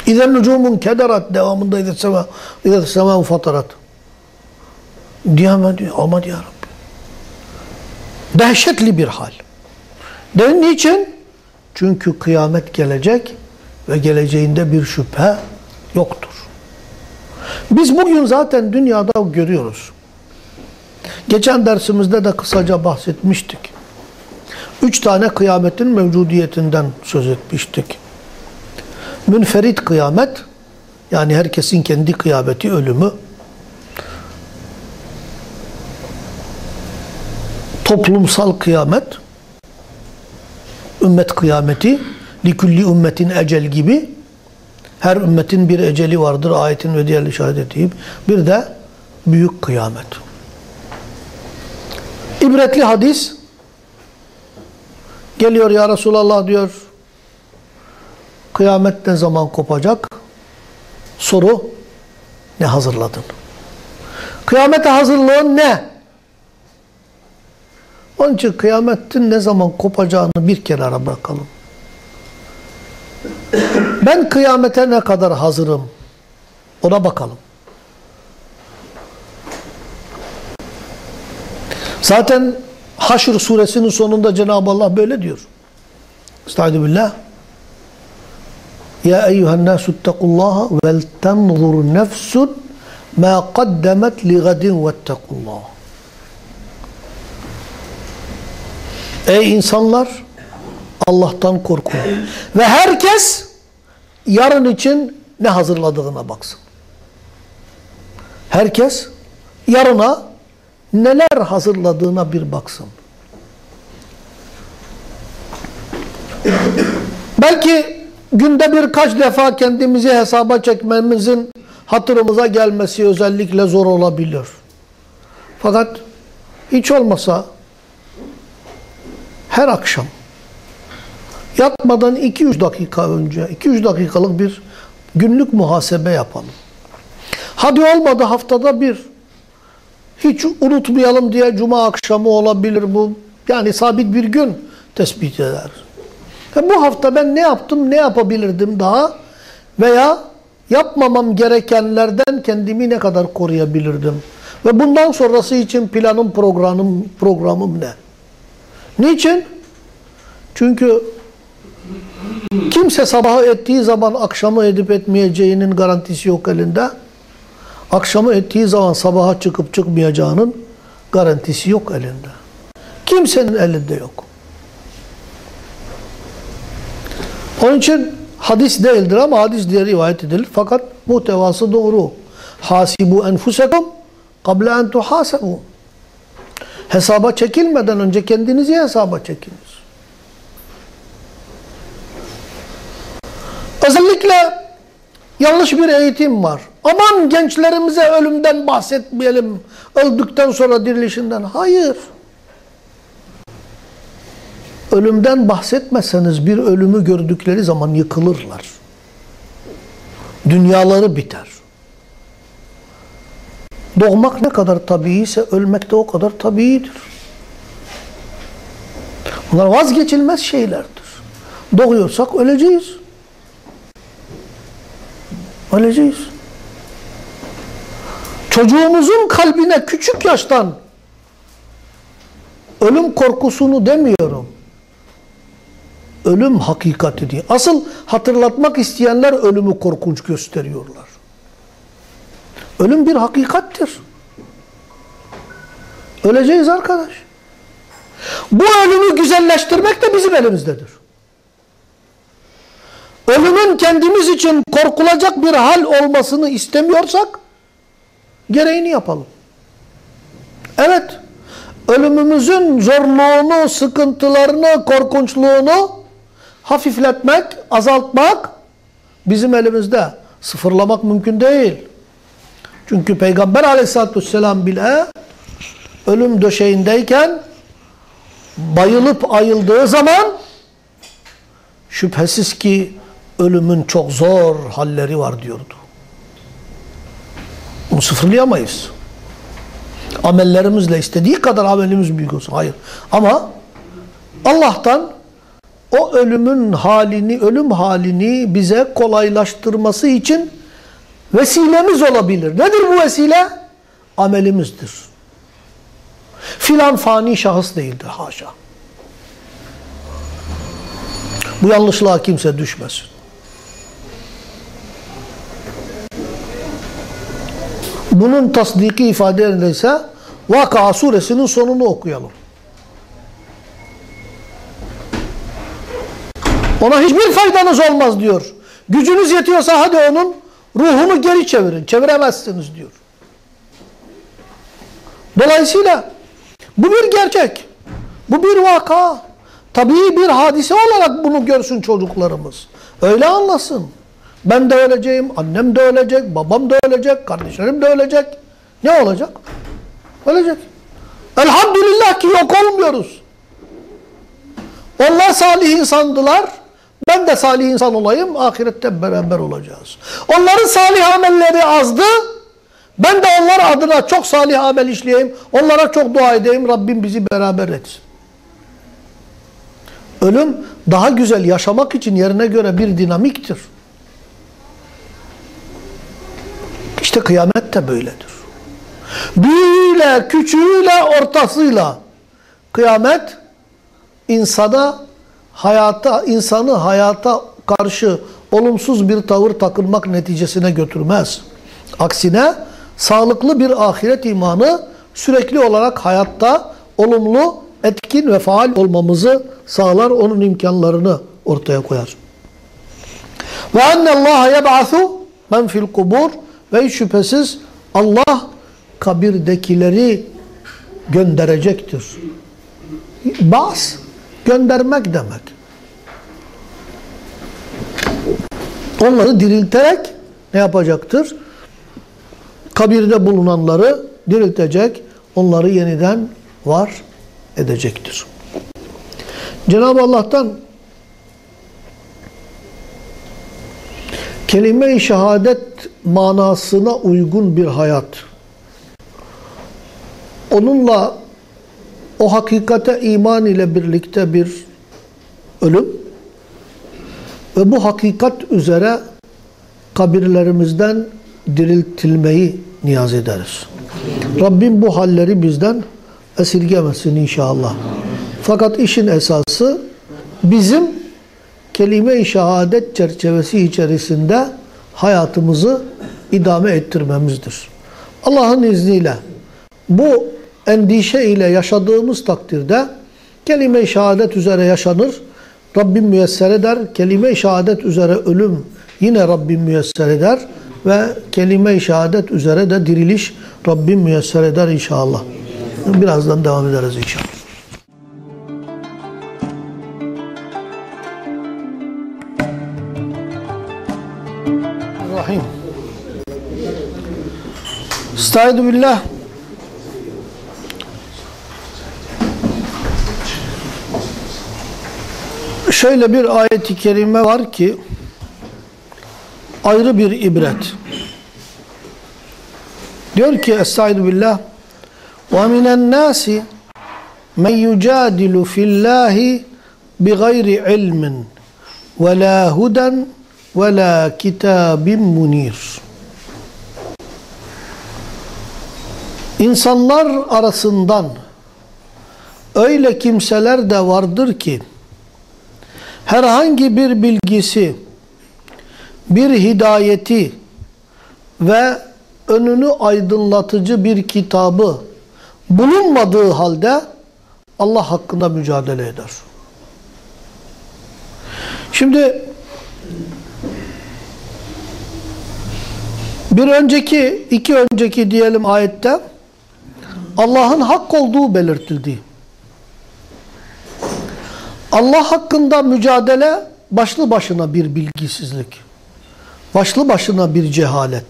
İzen nucumun kederat devamında İzet semâ İzet semâ'un fatarat. Diyemedi. Olmadı ya Rabbi. Dehşetli bir hal. De niçin? Çünkü kıyamet gelecek ve geleceğinde bir şüphe yoktur. Biz bugün zaten dünyada görüyoruz. Geçen dersimizde de kısaca bahsetmiştik. Üç tane kıyametin mevcudiyetinden söz etmiştik. Münferit kıyamet, yani herkesin kendi kıyameti, ölümü. Toplumsal kıyamet, ümmet kıyameti, likulli ümmetin ecel gibi, her ümmetin bir eceli vardır ayetin ve diğer işaret gibi. Bir de büyük kıyamet. İbretli hadis geliyor ya Resulallah diyor kıyamet ne zaman kopacak? Soru ne hazırladın? Kıyamete hazırlığın ne? Onun için kıyametin ne zaman kopacağını bir kenara bırakalım. Ben kıyamete ne kadar hazırım? Ona bakalım. Zaten Haşr suresinin sonunda Cenab-ı Allah böyle diyor. Estaizu billah. Ya eyyühen nasu ittakullaha vel tenzur nefsun ma kaddemet li gadin vettekullah. Ey insanlar Allah'tan korkun. Ve herkes yarın için ne hazırladığına baksın. Herkes yarına neler hazırladığına bir baksın. Belki günde birkaç defa kendimizi hesaba çekmemizin hatırımıza gelmesi özellikle zor olabilir. Fakat hiç olmasa her akşam yatmadan 2-3 dakika önce 2-3 dakikalık bir günlük muhasebe yapalım. Hadi olmadı haftada bir hiç unutmayalım diye cuma akşamı olabilir bu. Yani sabit bir gün tespit eder. Ve bu hafta ben ne yaptım, ne yapabilirdim daha veya yapmamam gerekenlerden kendimi ne kadar koruyabilirdim? Ve bundan sonrası için planım, programım, programım ne? Niçin? Çünkü kimse sabahı ettiği zaman akşamı edip etmeyeceğinin garantisi yok elinde. Akşamı ettiği zaman sabaha çıkıp çıkmayacağının garantisi yok elinde. Kimsenin elinde yok. Onun için hadis değildir ama hadis diye rivayet edilir. Fakat muhtevası doğru. Hasibu enfusekum kable en tuhasebu. Hesaba çekilmeden önce kendinizi hesaba çekiniz. Özellikle yanlış bir eğitim var. Aman gençlerimize ölümden bahsetmeyelim. Öldükten sonra dirilişinden. Hayır. Ölümden bahsetmeseniz bir ölümü gördükleri zaman yıkılırlar. Dünyaları biter. Doğmak ne kadar tabiiyse ölmek de o kadar tabiidir. Bunlar vazgeçilmez şeylerdir. Doğuyorsak öleceğiz. Öleceğiz. Çocuğumuzun kalbine küçük yaştan ölüm korkusunu demiyorum. Ölüm hakikati diye. Asıl hatırlatmak isteyenler ölümü korkunç gösteriyorlar. Ölüm bir hakikattir. Öleceğiz arkadaş. Bu ölümü güzelleştirmek de bizim elimizdedir. Ölümün kendimiz için korkulacak bir hal olmasını istemiyorsak gereğini yapalım. Evet, ölümümüzün zorluğunu, sıkıntılarını, korkunçluğunu hafifletmek, azaltmak bizim elimizde. Sıfırlamak mümkün değil. Çünkü Peygamber aleyhissalatü vesselam bile ölüm döşeğindeyken bayılıp ayıldığı zaman şüphesiz ki ölümün çok zor halleri var diyordu. Bunu sıfırlayamayız. Amellerimizle istediği kadar amelimiz büyük olsun. Hayır. Ama Allah'tan o ölümün halini, ölüm halini bize kolaylaştırması için vesilemiz olabilir. Nedir bu vesile? Amelimizdir. Filan fani şahıs değildir. Haşa. Bu yanlışlığa kimse düşmesin. Bunun tasdiki ifadelerinde ise Vaka suresinin sonunu okuyalım. Ona hiçbir faydanız olmaz diyor. Gücünüz yetiyorsa hadi onun ruhunu geri çevirin. Çeviremezsiniz diyor. Dolayısıyla bu bir gerçek. Bu bir vaka. Tabii bir hadise olarak bunu görsün çocuklarımız. Öyle anlasın. Ben de öleceğim, annem de ölecek, babam da ölecek, kardeşlerim de ölecek. Ne olacak? Ölecek. Elhamdülillah ki yok olmuyoruz. Onlar salih insandılar. Ben de salih insan olayım. Ahirette beraber olacağız. Onların salih amelleri azdı. Ben de onlar adına çok salih amel işleyeyim. Onlara çok dua edeyim. Rabbim bizi beraber etsin. Ölüm daha güzel yaşamak için yerine göre bir dinamiktir. İşte kıyamet de böyledir. Büyüğüyle, küçüğüyle, ortasıyla kıyamet insana hayata, insanı hayata karşı olumsuz bir tavır takılmak neticesine götürmez. Aksine sağlıklı bir ahiret imanı sürekli olarak hayatta olumlu, etkin ve faal olmamızı sağlar, onun imkanlarını ortaya koyar. Ve ennallaha yeb'athu men fil kubur ve şüphesiz Allah kabirdekileri gönderecektir. Bas göndermek demek. Onları dirilterek ne yapacaktır? Kabirde bulunanları diriltecek, onları yeniden var edecektir. Cenab-ı Allah'tan kelime-i şehadet manasına uygun bir hayat, onunla o hakikate iman ile birlikte bir ölüm ve bu hakikat üzere kabirlerimizden diriltilmeyi niyaz ederiz. Rabbim bu halleri bizden esirgemesin inşallah. Fakat işin esası bizim kelime-i şehadet çerçevesi içerisinde hayatımızı idame ettirmemizdir. Allah'ın izniyle bu endişe ile yaşadığımız takdirde kelime-i şehadet üzere yaşanır. Rabbim müyesser eder. Kelime-i şehadet üzere ölüm yine Rabbim müyesser eder. Ve kelime-i şehadet üzere de diriliş Rabbim müyesser eder inşallah. Birazdan devam ederiz inşallah. Rahim. Billah. Şöyle bir ayet-i kerime var ki ayrı bir ibret. Diyor ki Estaizu billah وَمِنَ النَّاسِ مَنْ يُجَادِلُ فِي اللّٰهِ بِغَيْرِ عِلْمٍ وَلَا هُدًا وَلَا كِتَابٍ مُنِيرٍ İnsanlar arasından öyle kimseler de vardır ki herhangi bir bilgisi, bir hidayeti ve önünü aydınlatıcı bir kitabı bulunmadığı halde Allah hakkında mücadele eder. Şimdi bir önceki, iki önceki diyelim ayette Allah'ın hak olduğu belirtildi. Allah hakkında mücadele başlı başına bir bilgisizlik. Başlı başına bir cehalet.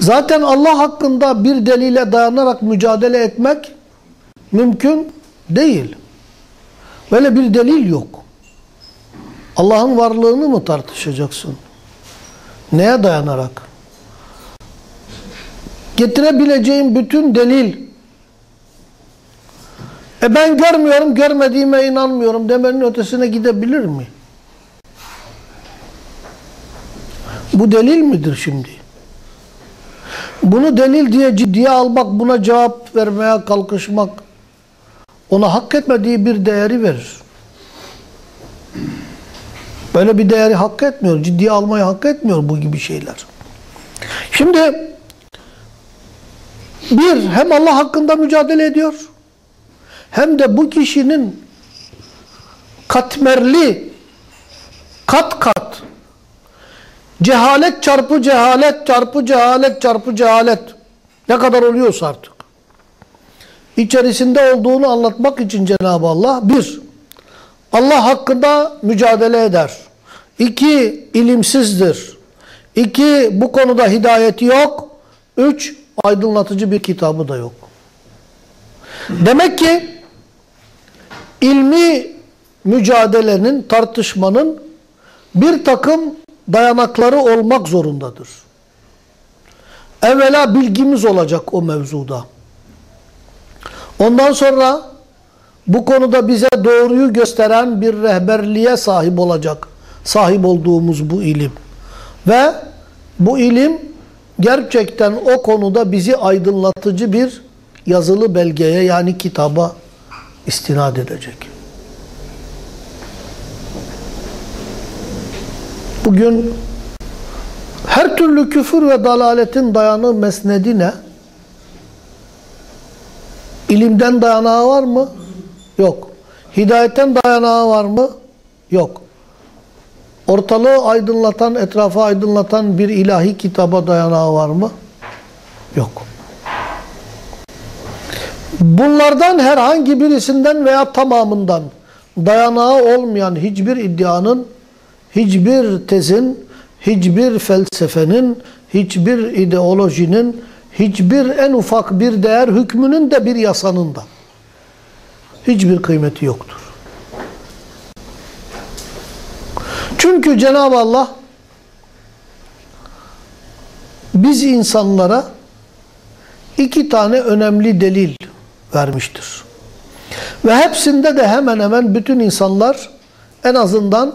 Zaten Allah hakkında bir delile dayanarak mücadele etmek mümkün değil. Böyle bir delil yok. Allah'ın varlığını mı tartışacaksın? Neye dayanarak? Getirebileceğin bütün delil e ben görmüyorum, görmediğime inanmıyorum demenin ötesine gidebilir mi? Bu delil midir şimdi? Bunu delil diye ciddiye almak, buna cevap vermeye kalkışmak, ona hak etmediği bir değeri verir. Böyle bir değeri hak etmiyor, ciddiye almayı hak etmiyor bu gibi şeyler. Şimdi bir, hem Allah hakkında mücadele ediyor, hem de bu kişinin katmerli, kat kat, cehalet çarpı cehalet çarpı cehalet çarpı cehalet ne kadar oluyorsa artık. İçerisinde olduğunu anlatmak için Cenab-ı Allah bir, Allah hakkında mücadele eder. İki, ilimsizdir. İki, bu konuda hidayeti yok. Üç, aydınlatıcı bir kitabı da yok. Demek ki ilmi mücadelenin, tartışmanın bir takım dayanakları olmak zorundadır. Evvela bilgimiz olacak o mevzuda. Ondan sonra bu konuda bize doğruyu gösteren bir rehberliğe sahip olacak. Sahip olduğumuz bu ilim. Ve bu ilim gerçekten o konuda bizi aydınlatıcı bir yazılı belgeye yani kitaba istinad edecek. Bugün her türlü küfür ve dalaletin dayanı mesnedi ne? İlimden dayanağı var mı? Yok. Hidayetten dayanağı var mı? Yok. Ortalığı aydınlatan, etrafı aydınlatan bir ilahi kitaba dayanağı var mı? Yok. Bunlardan herhangi birisinden veya tamamından dayanağı olmayan hiçbir iddianın, hiçbir tezin, hiçbir felsefenin, hiçbir ideolojinin, hiçbir en ufak bir değer hükmünün de bir yasanın da hiçbir kıymeti yoktur. Çünkü Cenab-ı Allah biz insanlara iki tane önemli delil vermiştir. Ve hepsinde de hemen hemen bütün insanlar en azından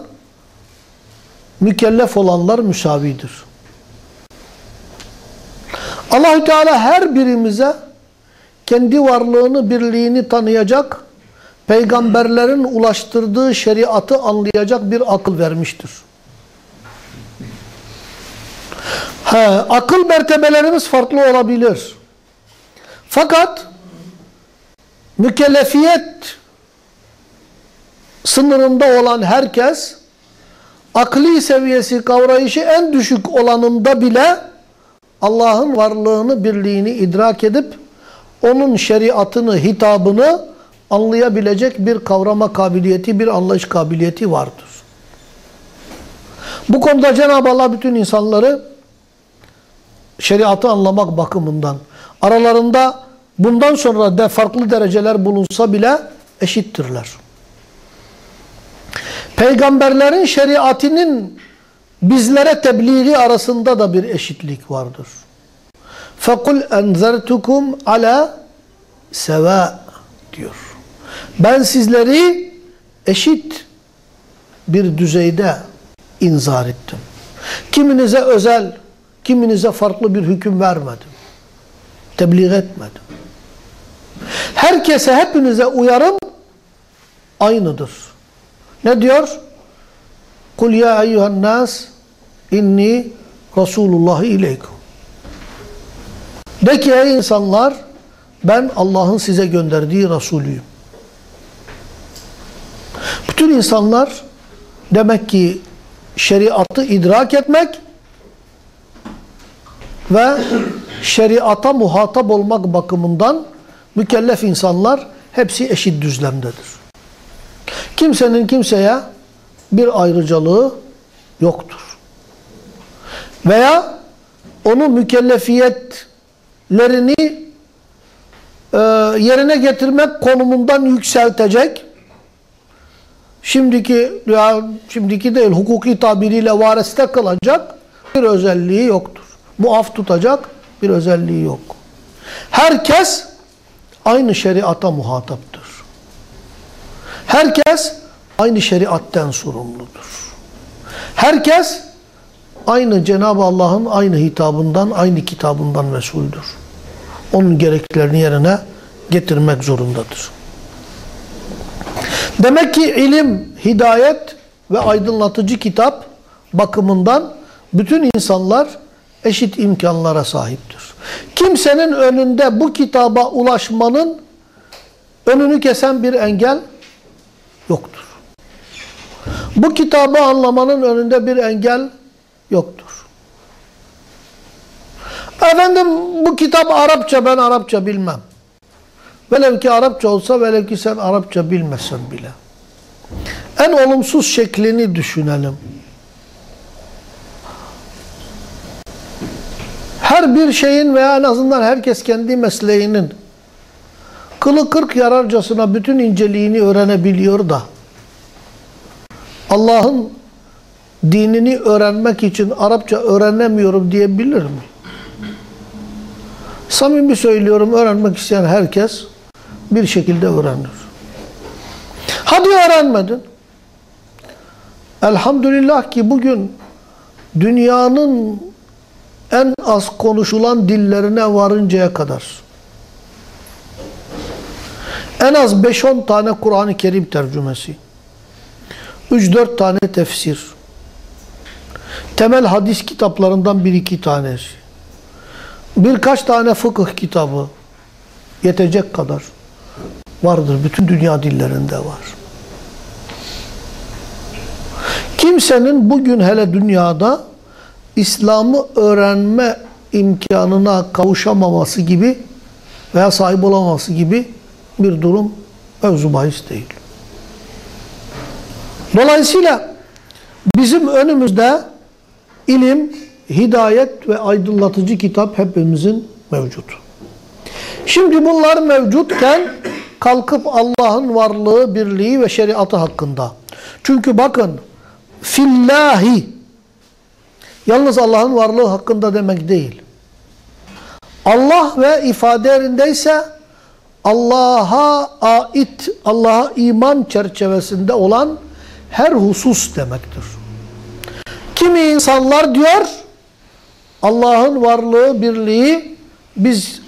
mükellef olanlar müsavidir. Allahü Teala her birimize kendi varlığını, birliğini tanıyacak, peygamberlerin ulaştırdığı şeriatı anlayacak bir akıl vermiştir. He, akıl mertebelerimiz farklı olabilir. Fakat mükellefiyet sınırında olan herkes akli seviyesi kavrayışı en düşük olanında bile Allah'ın varlığını, birliğini idrak edip onun şeriatını, hitabını anlayabilecek bir kavrama kabiliyeti, bir anlayış kabiliyeti vardır. Bu konuda Cenab-ı Allah bütün insanları şeriatı anlamak bakımından aralarında bundan sonra da farklı dereceler bulunsa bile eşittirler. Peygamberlerin şeriatinin bizlere tebliği arasında da bir eşitlik vardır. فَقُلْ اَنْذَرْتُكُمْ عَلَى سَوَاء diyor. Ben sizleri eşit bir düzeyde inzar ettim. Kiminize özel, kiminize farklı bir hüküm vermedim. Tebliğ etmedim. Herkese, hepinize uyarım aynıdır. Ne diyor? Kul ya eyyühen nas inni Resulullah ileykum. De ki ey insanlar ben Allah'ın size gönderdiği Resulüyüm. Bütün insanlar demek ki şeriatı idrak etmek ve şeriata muhatap olmak bakımından mükellef insanlar hepsi eşit düzlemdedir. Kimsenin kimseye bir ayrıcalığı yoktur. Veya onu mükellefiyetlerini e, yerine getirmek konumundan yükseltecek şimdiki ya şimdiki değil hukuki tabiriyle variste kılacak bir özelliği yoktur. Muaf tutacak bir özelliği yok. Herkes aynı şeriata muhataptır. Herkes aynı şeriatten sorumludur. Herkes aynı Cenab-ı Allah'ın aynı hitabından, aynı kitabından mesuldür. Onun gereklerini yerine getirmek zorundadır. Demek ki ilim, hidayet ve aydınlatıcı kitap bakımından bütün insanlar eşit imkanlara sahiptir. Kimsenin önünde bu kitaba ulaşmanın önünü kesen bir engel yoktur. Bu kitabı anlamanın önünde bir engel yoktur. Efendim bu kitap Arapça ben Arapça bilmem. Velev ki Arapça olsa velev ki sen Arapça bilmesen bile. En olumsuz şeklini düşünelim. Her bir şeyin veya en azından herkes kendi mesleğinin kılı kırk yararcasına bütün inceliğini öğrenebiliyor da Allah'ın dinini öğrenmek için Arapça öğrenemiyorum diyebilir mi? Samimi söylüyorum öğrenmek isteyen herkes bir şekilde öğrenir. Hadi öğrenmedin. Elhamdülillah ki bugün dünyanın en az konuşulan dillerine varıncaya kadar en az 5-10 tane Kur'an-ı Kerim tercümesi 3-4 tane tefsir temel hadis kitaplarından bir iki tanesi birkaç tane fıkıh kitabı yetecek kadar vardır. Bütün dünya dillerinde var. Kimsenin bugün hele dünyada İslam'ı öğrenme imkanına kavuşamaması gibi veya sahip olamaması gibi bir durum mevzu değil. Dolayısıyla bizim önümüzde ilim, hidayet ve aydınlatıcı kitap hepimizin mevcut. Şimdi bunlar mevcutken kalkıp Allah'ın varlığı, birliği ve şeriatı hakkında. Çünkü bakın fillahi yalnız Allah'ın varlığı hakkında demek değil. Allah ve ifadelerindeyse Allah'a ait, Allah'a iman çerçevesinde olan her husus demektir. Kimi insanlar diyor Allah'ın varlığı, birliği biz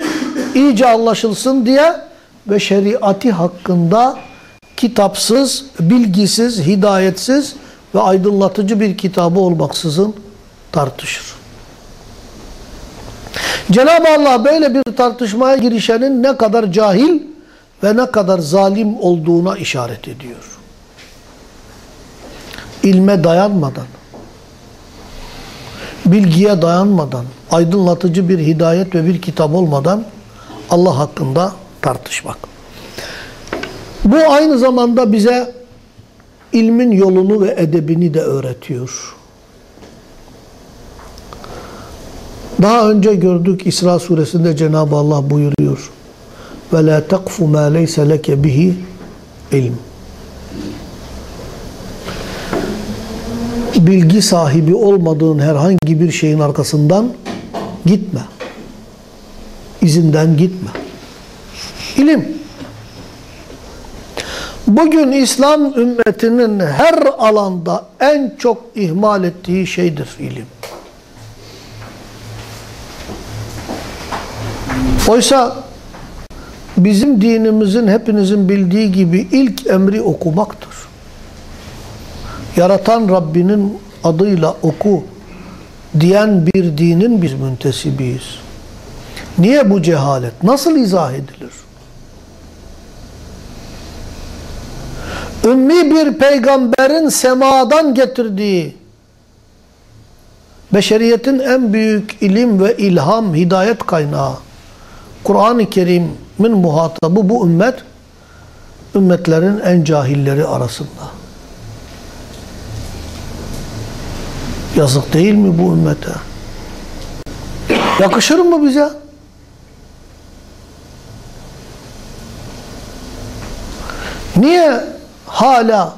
iyice anlaşılsın diye ve şeriatı hakkında kitapsız, bilgisiz, hidayetsiz ve aydınlatıcı bir kitabı olmaksızın tartışır. Cenab-ı Allah böyle bir tartışmaya girişenin ne kadar cahil ve ne kadar zalim olduğuna işaret ediyor. İlme dayanmadan, bilgiye dayanmadan, aydınlatıcı bir hidayet ve bir kitap olmadan Allah hakkında tartışmak. Bu aynı zamanda bize ilmin yolunu ve edebini de öğretiyor. Daha önce gördük İsra suresinde Cenab-ı Allah buyuruyor. Ve la takfu ma leysa leke bihi ilm. Bilgi sahibi olmadığın herhangi bir şeyin arkasından gitme. İzinden gitme. İlim. Bugün İslam ümmetinin her alanda en çok ihmal ettiği şeydir ilim. Oysa bizim dinimizin hepinizin bildiği gibi ilk emri okumaktır. Yaratan Rabbinin adıyla oku diyen bir dinin biz müntesibiyiz. Niye bu cehalet? Nasıl izah edilir? Ümmi bir peygamberin semadan getirdiği beşeriyetin en büyük ilim ve ilham, hidayet kaynağı Kur'an-ı Kerim'in muhatabı bu ümmet ümmetlerin en cahilleri arasında. Yazık değil mi bu ümmete? Yakışır mı bize? Niye hala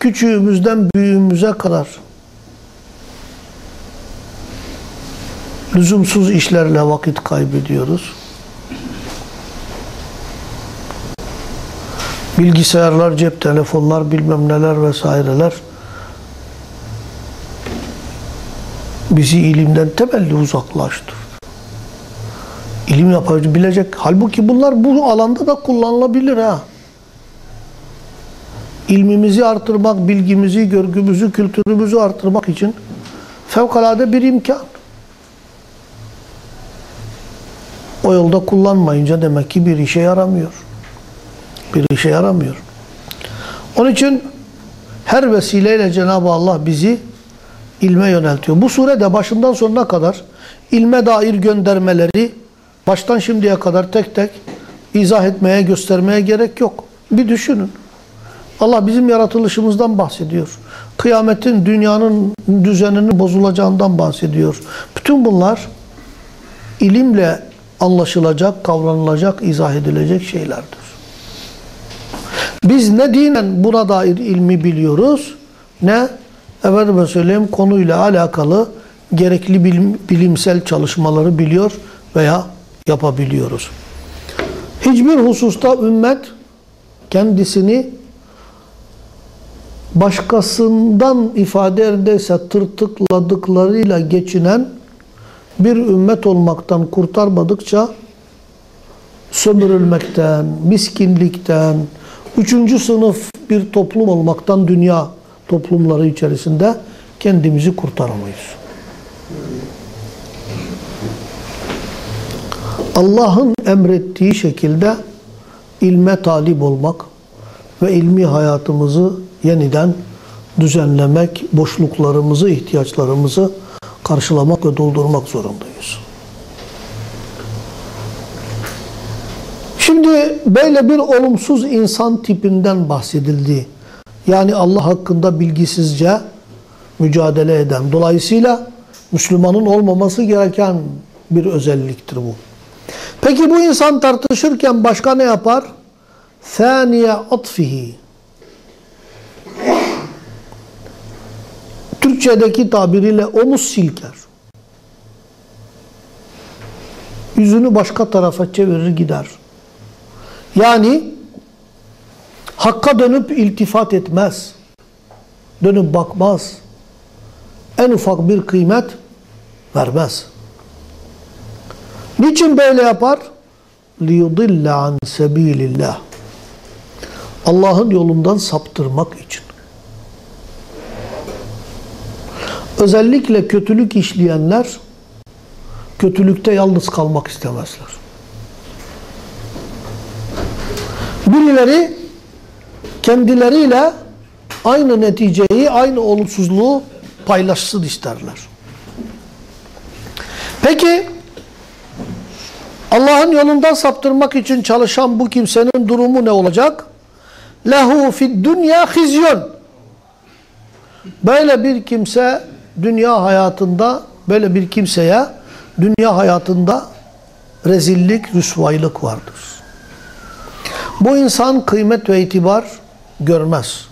küçüğümüzden büyüğümüze kadar lüzumsuz işlerle vakit kaybediyoruz? Bilgisayarlar, cep telefonlar, bilmem neler vesaireler bizi ilimden temelli uzaklaştırdı. İlim yapacak, bilecek. Halbuki bunlar bu alanda da kullanılabilir ha. İlmimizi artırmak, bilgimizi, görgümüzü, kültürümüzü artırmak için fevkalade bir imkan. O yolda kullanmayınca demek ki bir işe yaramıyor. Bir işe yaramıyor. Onun için her vesileyle Cenab-ı Allah bizi ilme yöneltiyor. Bu surede başından sonuna kadar ilme dair göndermeleri baştan şimdiye kadar tek tek izah etmeye, göstermeye gerek yok. Bir düşünün. Allah bizim yaratılışımızdan bahsediyor. Kıyametin, dünyanın düzeninin bozulacağından bahsediyor. Bütün bunlar ilimle anlaşılacak, kavranılacak, izah edilecek şeylerdir. Biz ne dinen buna dair ilmi biliyoruz, ne efendime söyleyeyim konuyla alakalı gerekli bilim, bilimsel çalışmaları biliyor veya yapabiliyoruz. Hiçbir hususta ümmet kendisini başkasından ifade ederse tırtıkladıklarıyla geçinen bir ümmet olmaktan kurtarmadıkça sömürülmekten, miskinlikten, üçüncü sınıf bir toplum olmaktan dünya toplumları içerisinde kendimizi kurtaramayız. Allah'ın emrettiği şekilde ilme talip olmak ve ilmi hayatımızı yeniden düzenlemek, boşluklarımızı, ihtiyaçlarımızı karşılamak ve doldurmak zorundayız. Şimdi böyle bir olumsuz insan tipinden bahsedildi. Yani Allah hakkında bilgisizce mücadele eden. Dolayısıyla Müslümanın olmaması gereken bir özelliktir bu. Peki bu insan tartışırken başka ne yapar? Thaniye atfihi. Türkçedeki tabiriyle omuz silker. Yüzünü başka tarafa çevirir gider. Yani hakka dönüp iltifat etmez. Dönüp bakmaz. En ufak bir kıymet vermez. Niçin böyle yapar? لِيُضِلَّ عَنْ سَب۪يلِ اللّٰهِ Allah'ın yolundan saptırmak için. Özellikle kötülük işleyenler kötülükte yalnız kalmak istemezler. Birileri kendileriyle aynı neticeyi, aynı olumsuzluğu paylaşsın isterler. Peki Allah'ın yolundan saptırmak için çalışan bu kimsenin durumu ne olacak? Lehu fid dünya hizyon. Böyle bir kimse dünya hayatında böyle bir kimseye dünya hayatında rezillik, rüsvaylık vardır. Bu insan kıymet ve itibar görmez.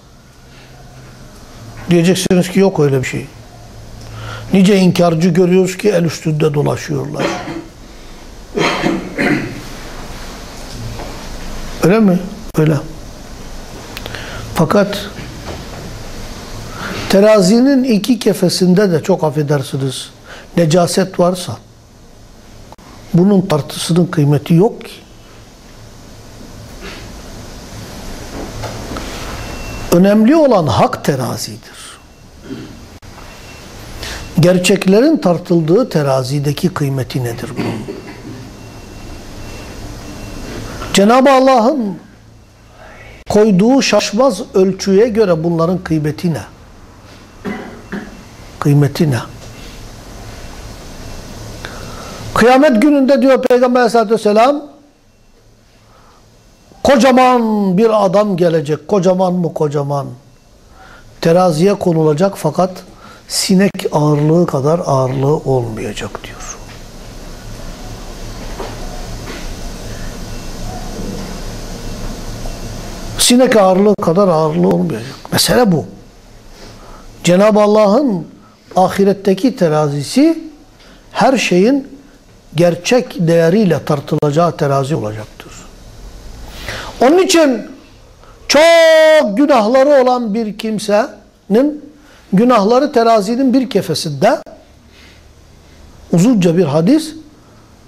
Diyeceksiniz ki yok öyle bir şey. Nice inkarcı görüyoruz ki el üstünde dolaşıyorlar. Öyle mi? Öyle. Fakat terazinin iki kefesinde de çok affedersiniz necaset varsa bunun tartısının kıymeti yok ki. Önemli olan hak terazidir. Gerçeklerin tartıldığı terazideki kıymeti nedir bunun? Cenab-ı Allah'ın koyduğu şaşmaz ölçüye göre bunların kıymeti ne? Kıymeti ne? Kıyamet gününde diyor Peygamber aleyhissalatü vesselam kocaman bir adam gelecek. Kocaman mı kocaman? Teraziye konulacak fakat sinek ağırlığı kadar ağırlığı olmayacak diyor. sinek ağırlığı kadar ağırlığı olmayacak. Mesele bu. Cenab-ı Allah'ın ahiretteki terazisi her şeyin gerçek değeriyle tartılacağı terazi olacaktır. Onun için çok günahları olan bir kimsenin günahları terazinin bir kefesinde uzunca bir hadis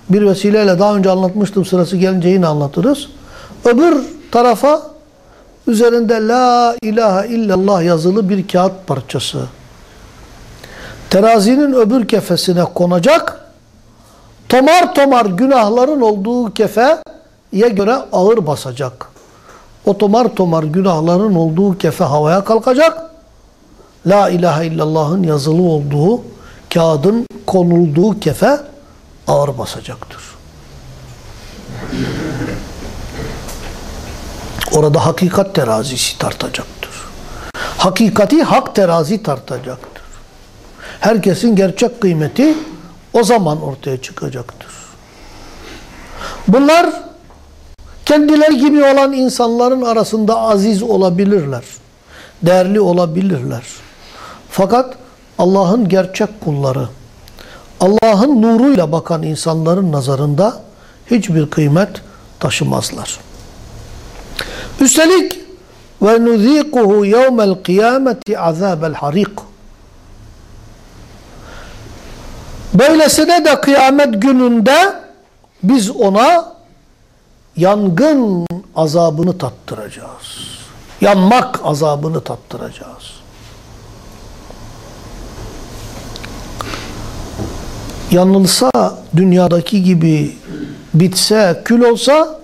bir vesileyle daha önce anlatmıştım sırası gelince yine anlatırız. Öbür tarafa üzerinde La ilahe illallah yazılı bir kağıt parçası. Terazinin öbür kefesine konacak. Tomar tomar günahların olduğu kefeye göre ağır basacak. O tomar tomar günahların olduğu kefe havaya kalkacak. La ilahe illallah'ın yazılı olduğu, kağıdın konulduğu kefe ağır basacaktır. Orada hakikat terazisi tartacaktır. Hakikati hak terazi tartacaktır. Herkesin gerçek kıymeti o zaman ortaya çıkacaktır. Bunlar kendileri gibi olan insanların arasında aziz olabilirler. Değerli olabilirler. Fakat Allah'ın gerçek kulları, Allah'ın nuruyla bakan insanların nazarında hiçbir kıymet taşımazlar. Üstelik ve nuzikuhu yevmel kıyameti azabel harik. Böylesine de kıyamet gününde biz ona yangın azabını tattıracağız. Yanmak azabını tattıracağız. Yanılsa dünyadaki gibi bitse, kül olsa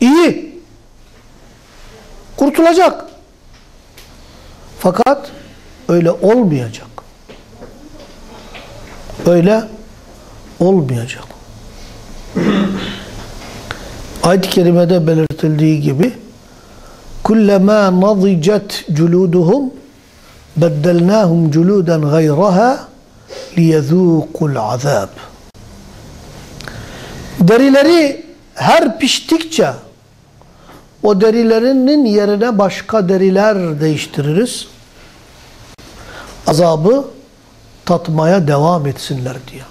iyi. Kurtulacak. Fakat öyle olmayacak. Öyle olmayacak. Ayet-i kerimede belirtildiği gibi kullama nadicet culuduhum beddelnahum culudan gayraha liyezûkul azab derileri her piştikçe o derilerinin yerine başka deriler değiştiririz. Azabı tatmaya devam etsinler diye.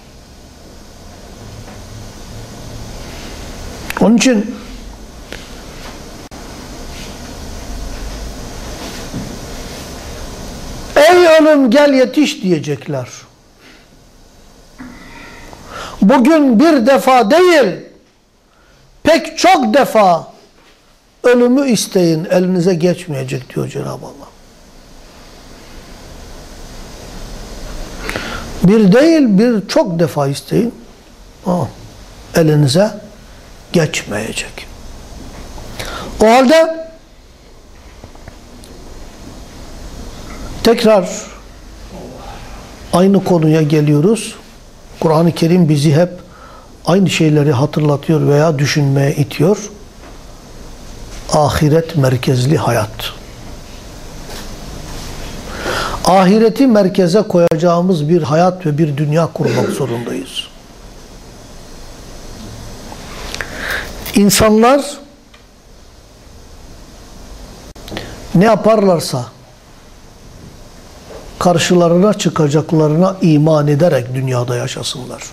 Onun için Ey ölüm gel yetiş diyecekler. Bugün bir defa değil, pek çok defa ölümü isteyin, elinize geçmeyecek diyor Cenab-ı Allah. Bir değil, bir çok defa isteyin, oh, elinize geçmeyecek. O halde tekrar aynı konuya geliyoruz. Kur'an-ı Kerim bizi hep aynı şeyleri hatırlatıyor veya düşünmeye itiyor. Ahiret merkezli hayat. Ahireti merkeze koyacağımız bir hayat ve bir dünya kurmak zorundayız. İnsanlar ne yaparlarsa karşılarına çıkacaklarına iman ederek dünyada yaşasınlar.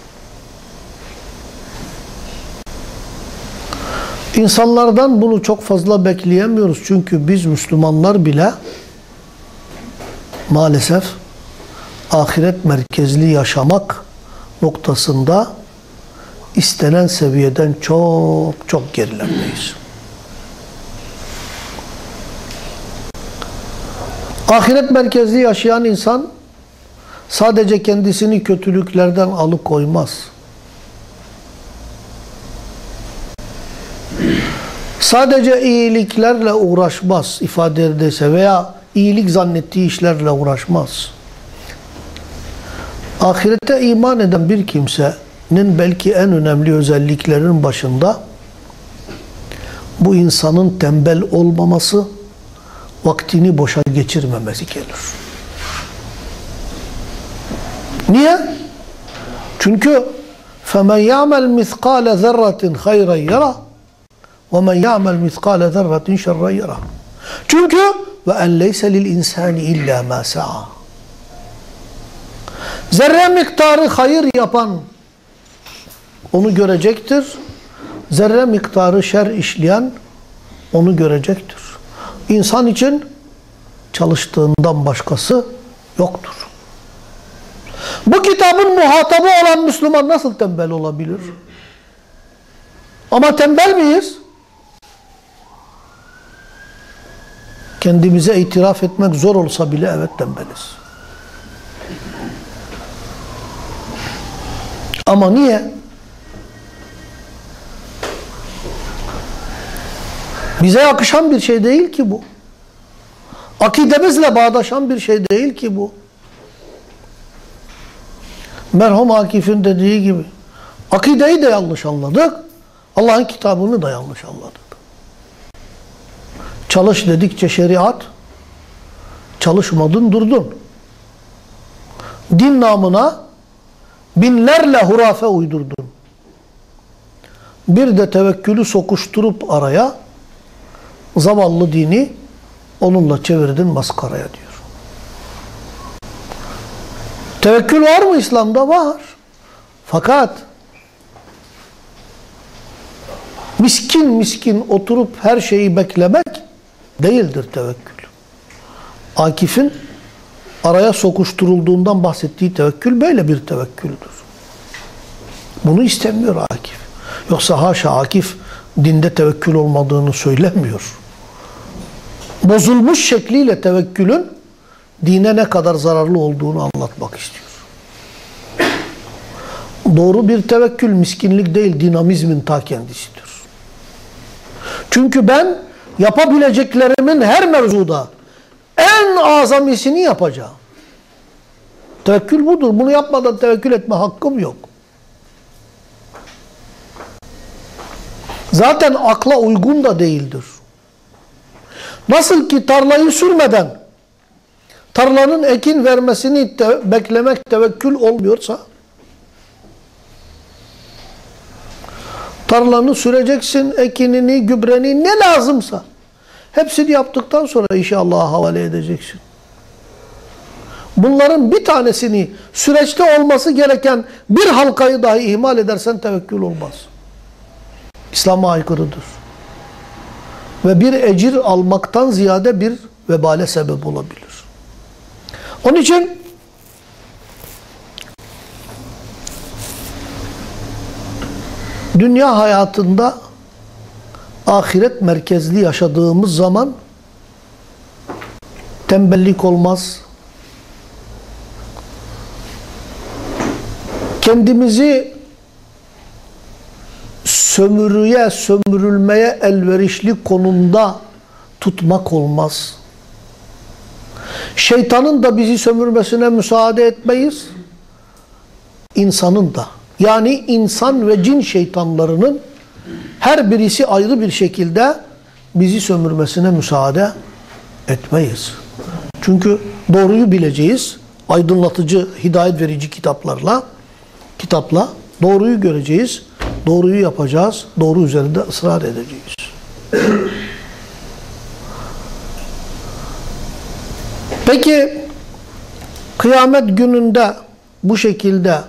İnsanlardan bunu çok fazla bekleyemiyoruz. Çünkü biz Müslümanlar bile maalesef ahiret merkezli yaşamak noktasında istenen seviyeden çok çok gerilerdeyiz. Ahiret merkezli yaşayan insan sadece kendisini kötülüklerden alıkoymaz. Sadece iyiliklerle uğraşmaz ifade edilse veya iyilik zannettiği işlerle uğraşmaz. Ahirete iman eden bir kimsenin belki en önemli özelliklerin başında bu insanın tembel olmaması, vaktini boşa geçirmemesi gelir. Niye? Çünkü فَمَنْ يَعْمَلْ مِثْقَالَ ذَرَّةٍ خَيْرًا يَرَى وَمَنْ يَعْمَلْ مِثْقَالَ ذَرَّةٍ شَرًّا يَرَى Çünkü وَاَنْ لَيْسَ لِلْاِنْسَانِ اِلَّا مَا سَعَى Zerre miktarı hayır yapan onu görecektir. Zerre miktarı şer işleyen onu görecektir. İnsan için çalıştığından başkası yoktur. Bu kitabın muhatabı olan Müslüman nasıl tembel olabilir? Ama tembel miyiz? Kendimize itiraf etmek zor olsa bile evet tembeliz. Ama niye? Bize yakışan bir şey değil ki bu. Akidemizle bağdaşan bir şey değil ki bu. Merhum Akif'in dediği gibi. Akideyi de yanlış anladık. Allah'ın kitabını da yanlış anladık. Çalış dedikçe şeriat, çalışmadın durdun. Din namına binlerle hurafe uydurdun. Bir de tevekkülü sokuşturup araya zavallı dini onunla çevirdin maskaraya diyor. Tevekkül var mı İslam'da? Var. Fakat miskin miskin oturup her şeyi beklemek değildir tevekkül. Akif'in araya sokuşturulduğundan bahsettiği tevekkül böyle bir tevekküldür. Bunu istemiyor Akif. Yoksa haşa Akif dinde tevekkül olmadığını söylemiyor. Bozulmuş şekliyle tevekkülün dine ne kadar zararlı olduğunu anlatmak istiyor. Doğru bir tevekkül miskinlik değil dinamizmin ta kendisidir. Çünkü ben yapabileceklerimin her mevzuda en azamisini yapacağım. Tevekkül budur. Bunu yapmadan tevekkül etme hakkım yok. Zaten akla uygun da değildir. Nasıl ki tarlayı sürmeden tarlanın ekin vermesini te beklemek tevekkül olmuyorsa tarlanı süreceksin, ekinini, gübreni ne lazımsa hepsini yaptıktan sonra işi Allah'a havale edeceksin. Bunların bir tanesini süreçte olması gereken bir halkayı dahi ihmal edersen tevekkül olmaz. İslam'a aykırıdır. Ve bir ecir almaktan ziyade bir vebale sebep olabilir. Onun için dünya hayatında ahiret merkezli yaşadığımız zaman tembellik olmaz. Kendimizi sömürüye, sömürülmeye elverişli konumda tutmak olmaz. Şeytanın da bizi sömürmesine müsaade etmeyiz. İnsanın da. Yani insan ve cin şeytanlarının her birisi ayrı bir şekilde bizi sömürmesine müsaade etmeyiz. Çünkü doğruyu bileceğiz. Aydınlatıcı, hidayet verici kitaplarla, kitapla doğruyu göreceğiz. Doğruyu yapacağız. Doğru üzerinde ısrar edeceğiz. Peki kıyamet gününde bu şekilde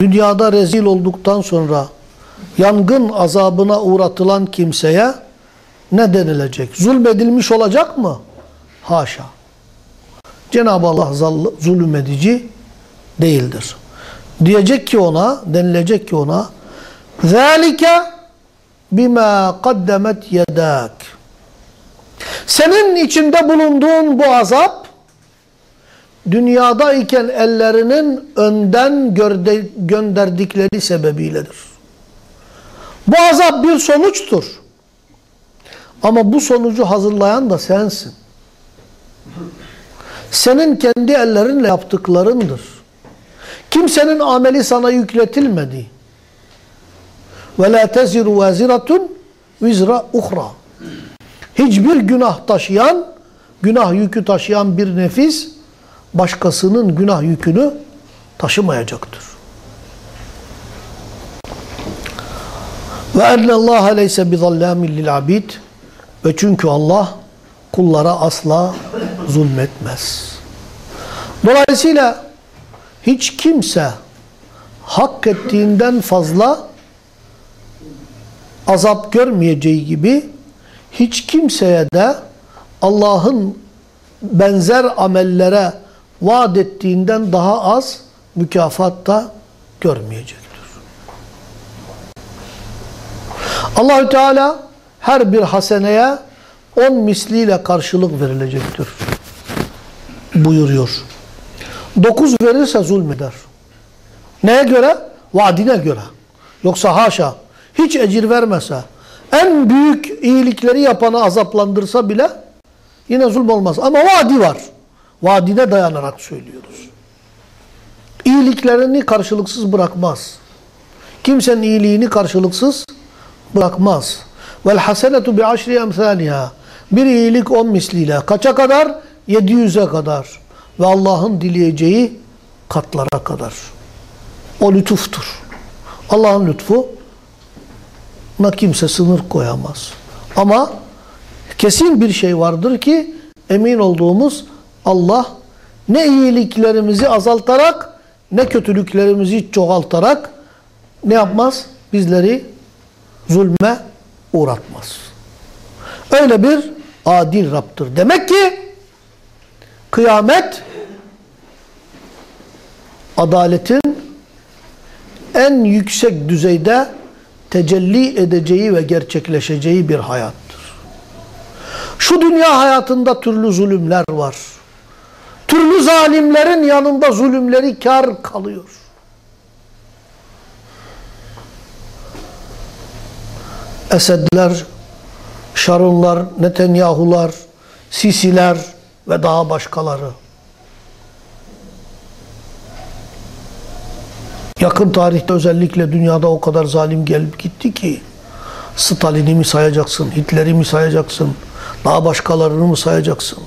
dünyada rezil olduktan sonra yangın azabına uğratılan kimseye ne denilecek? Zulmedilmiş olacak mı? Haşa. Cenab-ı Allah zulmedici değildir. Diyecek ki ona, denilecek ki ona ذَٰلِكَ بِمَا قَدَّمَتْ يَدَاكَ Senin içinde bulunduğun bu azap dünyadayken ellerinin önden gönderdikleri sebebiyledir. Bu azap bir sonuçtur. Ama bu sonucu hazırlayan da sensin. Senin kendi ellerinle yaptıklarındır. Kimsenin ameli sana yükletilmedi. Ve la teziru vaziratun vizra uhra. Hiçbir günah taşıyan, günah yükü taşıyan bir nefis başkasının günah yükünü taşımayacaktır. Ve ennallâhe leyse bizallâmin lil abid ve çünkü Allah kullara asla zulmetmez. Dolayısıyla hiç kimse hak ettiğinden fazla azap görmeyeceği gibi hiç kimseye de Allah'ın benzer amellere vaat ettiğinden daha az mükafat da görmeyecektir. Allahü Teala her bir haseneye on misliyle karşılık verilecektir. Buyuruyor. Dokuz verirse zulmeder. Neye göre? Vaadine göre. Yoksa haşa hiç ecir vermese, en büyük iyilikleri yapanı azaplandırsa bile yine zulm olmaz. Ama vadi var. Vadine dayanarak söylüyoruz. İyiliklerini karşılıksız bırakmaz. Kimsenin iyiliğini karşılıksız bırakmaz. Vel hasenetu bi aşri emsaliha. Bir iyilik on misliyle. Kaça kadar? 700'e kadar. Ve Allah'ın dileyeceği katlara kadar. O lütuftur. Allah'ın lütfu na kimse sınır koyamaz. Ama kesin bir şey vardır ki emin olduğumuz Allah ne iyiliklerimizi azaltarak ne kötülüklerimizi çoğaltarak ne yapmaz? Bizleri zulme uğratmaz. Öyle bir adil Rab'tır. Demek ki kıyamet adaletin en yüksek düzeyde tecelli edeceği ve gerçekleşeceği bir hayattır. Şu dünya hayatında türlü zulümler var. Türlü zalimlerin yanında zulümleri kar kalıyor. Esedler, Şarunlar, Netanyahular, Sisiler ve daha başkaları. Yakın tarihte özellikle dünyada o kadar zalim gelip gitti ki Stalin'i mi sayacaksın, Hitler'i mi sayacaksın, daha başkalarını mı sayacaksın,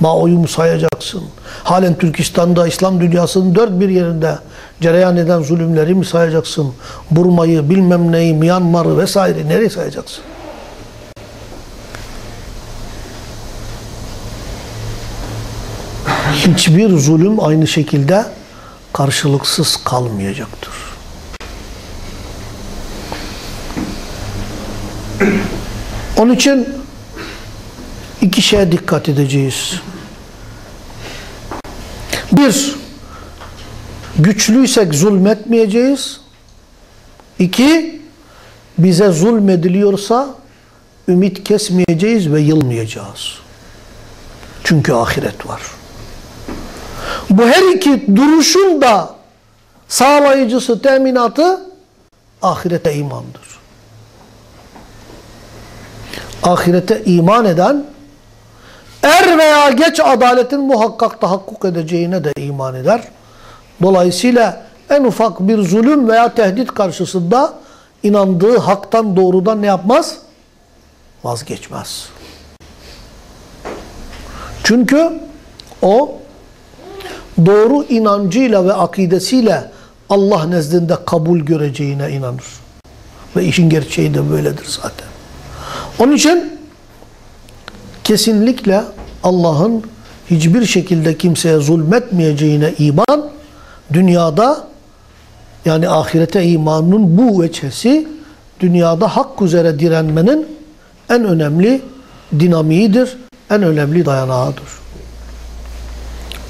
Mao'yu mu sayacaksın, halen Türkistan'da İslam dünyasının dört bir yerinde cereyan eden zulümleri mi sayacaksın, Burma'yı, bilmem neyi, Myanmar'ı vesaire nereye sayacaksın? Hiçbir zulüm aynı şekilde karşılıksız kalmayacaktır. Onun için iki şeye dikkat edeceğiz. Bir, güçlüysek zulmetmeyeceğiz. İki, bize zulmediliyorsa ümit kesmeyeceğiz ve yılmayacağız. Çünkü ahiret var. Bu her iki duruşun da sağlayıcısı, teminatı ahirete imandır. Ahirete iman eden er veya geç adaletin muhakkak tahakkuk edeceğine de iman eder. Dolayısıyla en ufak bir zulüm veya tehdit karşısında inandığı haktan doğrudan ne yapmaz? Vazgeçmez. Çünkü o doğru inancıyla ve akidesiyle Allah nezdinde kabul göreceğine inanır. Ve işin gerçeği de böyledir zaten. Onun için kesinlikle Allah'ın hiçbir şekilde kimseye zulmetmeyeceğine iman, dünyada yani ahirete imanın bu veçhesi, dünyada hak üzere direnmenin en önemli dinamiğidir, en önemli dayanağıdır.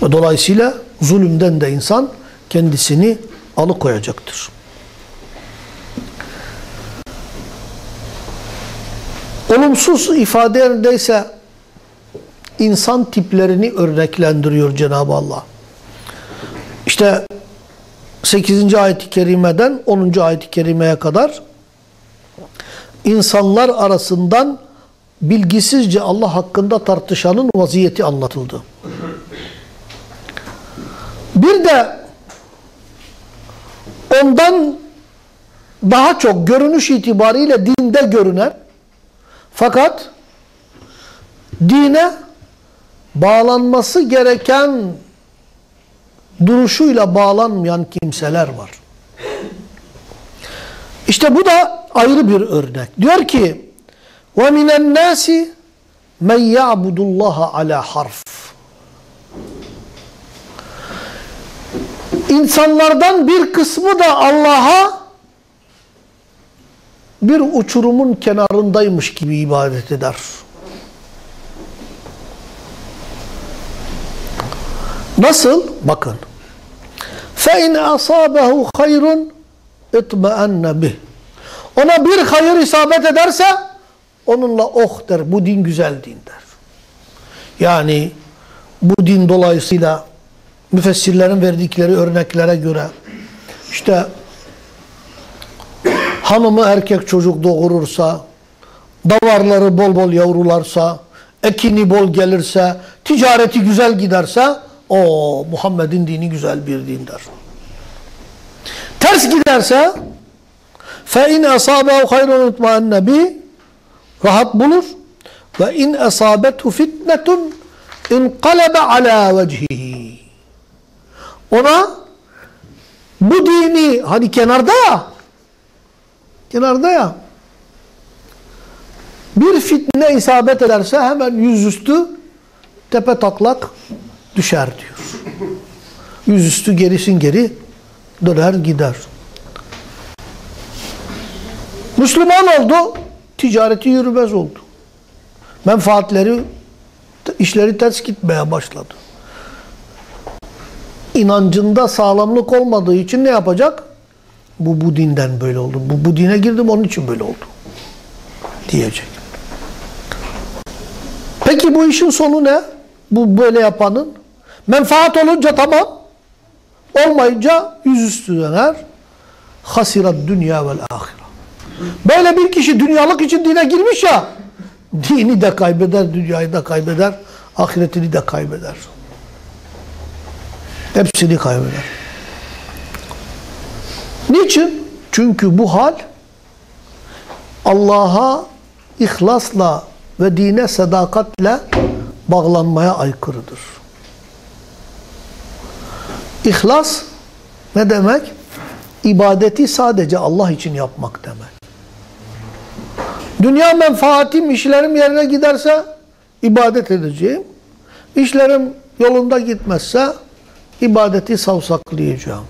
Ve dolayısıyla zulümden de insan kendisini alıkoyacaktır. Olumsuz ifadelerdeyse insan tiplerini örneklendiriyor Cenab-ı Allah. İşte 8. ayet-i kerimeden 10. ayet-i kerimeye kadar insanlar arasından bilgisizce Allah hakkında tartışanın vaziyeti anlatıldı. Bir de ondan daha çok görünüş itibariyle dinde görünen fakat dine bağlanması gereken duruşuyla bağlanmayan kimseler var. İşte bu da ayrı bir örnek. Diyor ki وَمِنَ النَّاسِ مَنْ يَعْبُدُ اللّٰهَ عَلَى حَرْفٍ İnsanlardan bir kısmı da Allah'a bir uçurumun kenarındaymış gibi ibadet eder. Nasıl? Bakın. فَاِنْ أَصَابَهُ خَيْرٌ اِطْمَأَنَّ بِهِ Ona bir hayır isabet ederse onunla oh der. Bu din güzel din der. Yani bu din dolayısıyla müfessirlerin verdikleri örneklere göre işte hanımı erkek çocuk doğurursa, davarları bol bol yavrularsa, ekini bol gelirse, ticareti güzel giderse o Muhammed'in dini güzel bir din der. Ters giderse fe in asabehu hayrun utmaenne bi rahat bulur ve in asabethu fitnetun inqalebe ala vecihi ona bu dini hani kenarda ya kenarda ya bir fitne isabet ederse hemen yüzüstü tepe taklak düşer diyor. Yüzüstü gerisin geri döner gider. Müslüman oldu, ticareti yürümez oldu. Menfaatleri, işleri ters gitmeye başladı. İnancında sağlamlık olmadığı için ne yapacak? Bu bu dinden böyle oldu. Bu, bu dine girdim onun için böyle oldu. Diyecek. Peki bu işin sonu ne? Bu böyle yapanın. Menfaat olunca tamam. Olmayınca yüzüstü döner. Hasirat dünya vel ahire. Böyle bir kişi dünyalık için dine girmiş ya, dini de kaybeder, dünyayı da kaybeder, ahiretini de kaybeder. Hepsini kaybeder. Niçin? Çünkü bu hal Allah'a ihlasla ve dine sadakatle bağlanmaya aykırıdır. İhlas ne demek? İbadeti sadece Allah için yapmak demek. Dünya menfaatim, işlerim yerine giderse ibadet edeceğim. İşlerim yolunda gitmezse ibadeti savsaklayacağım.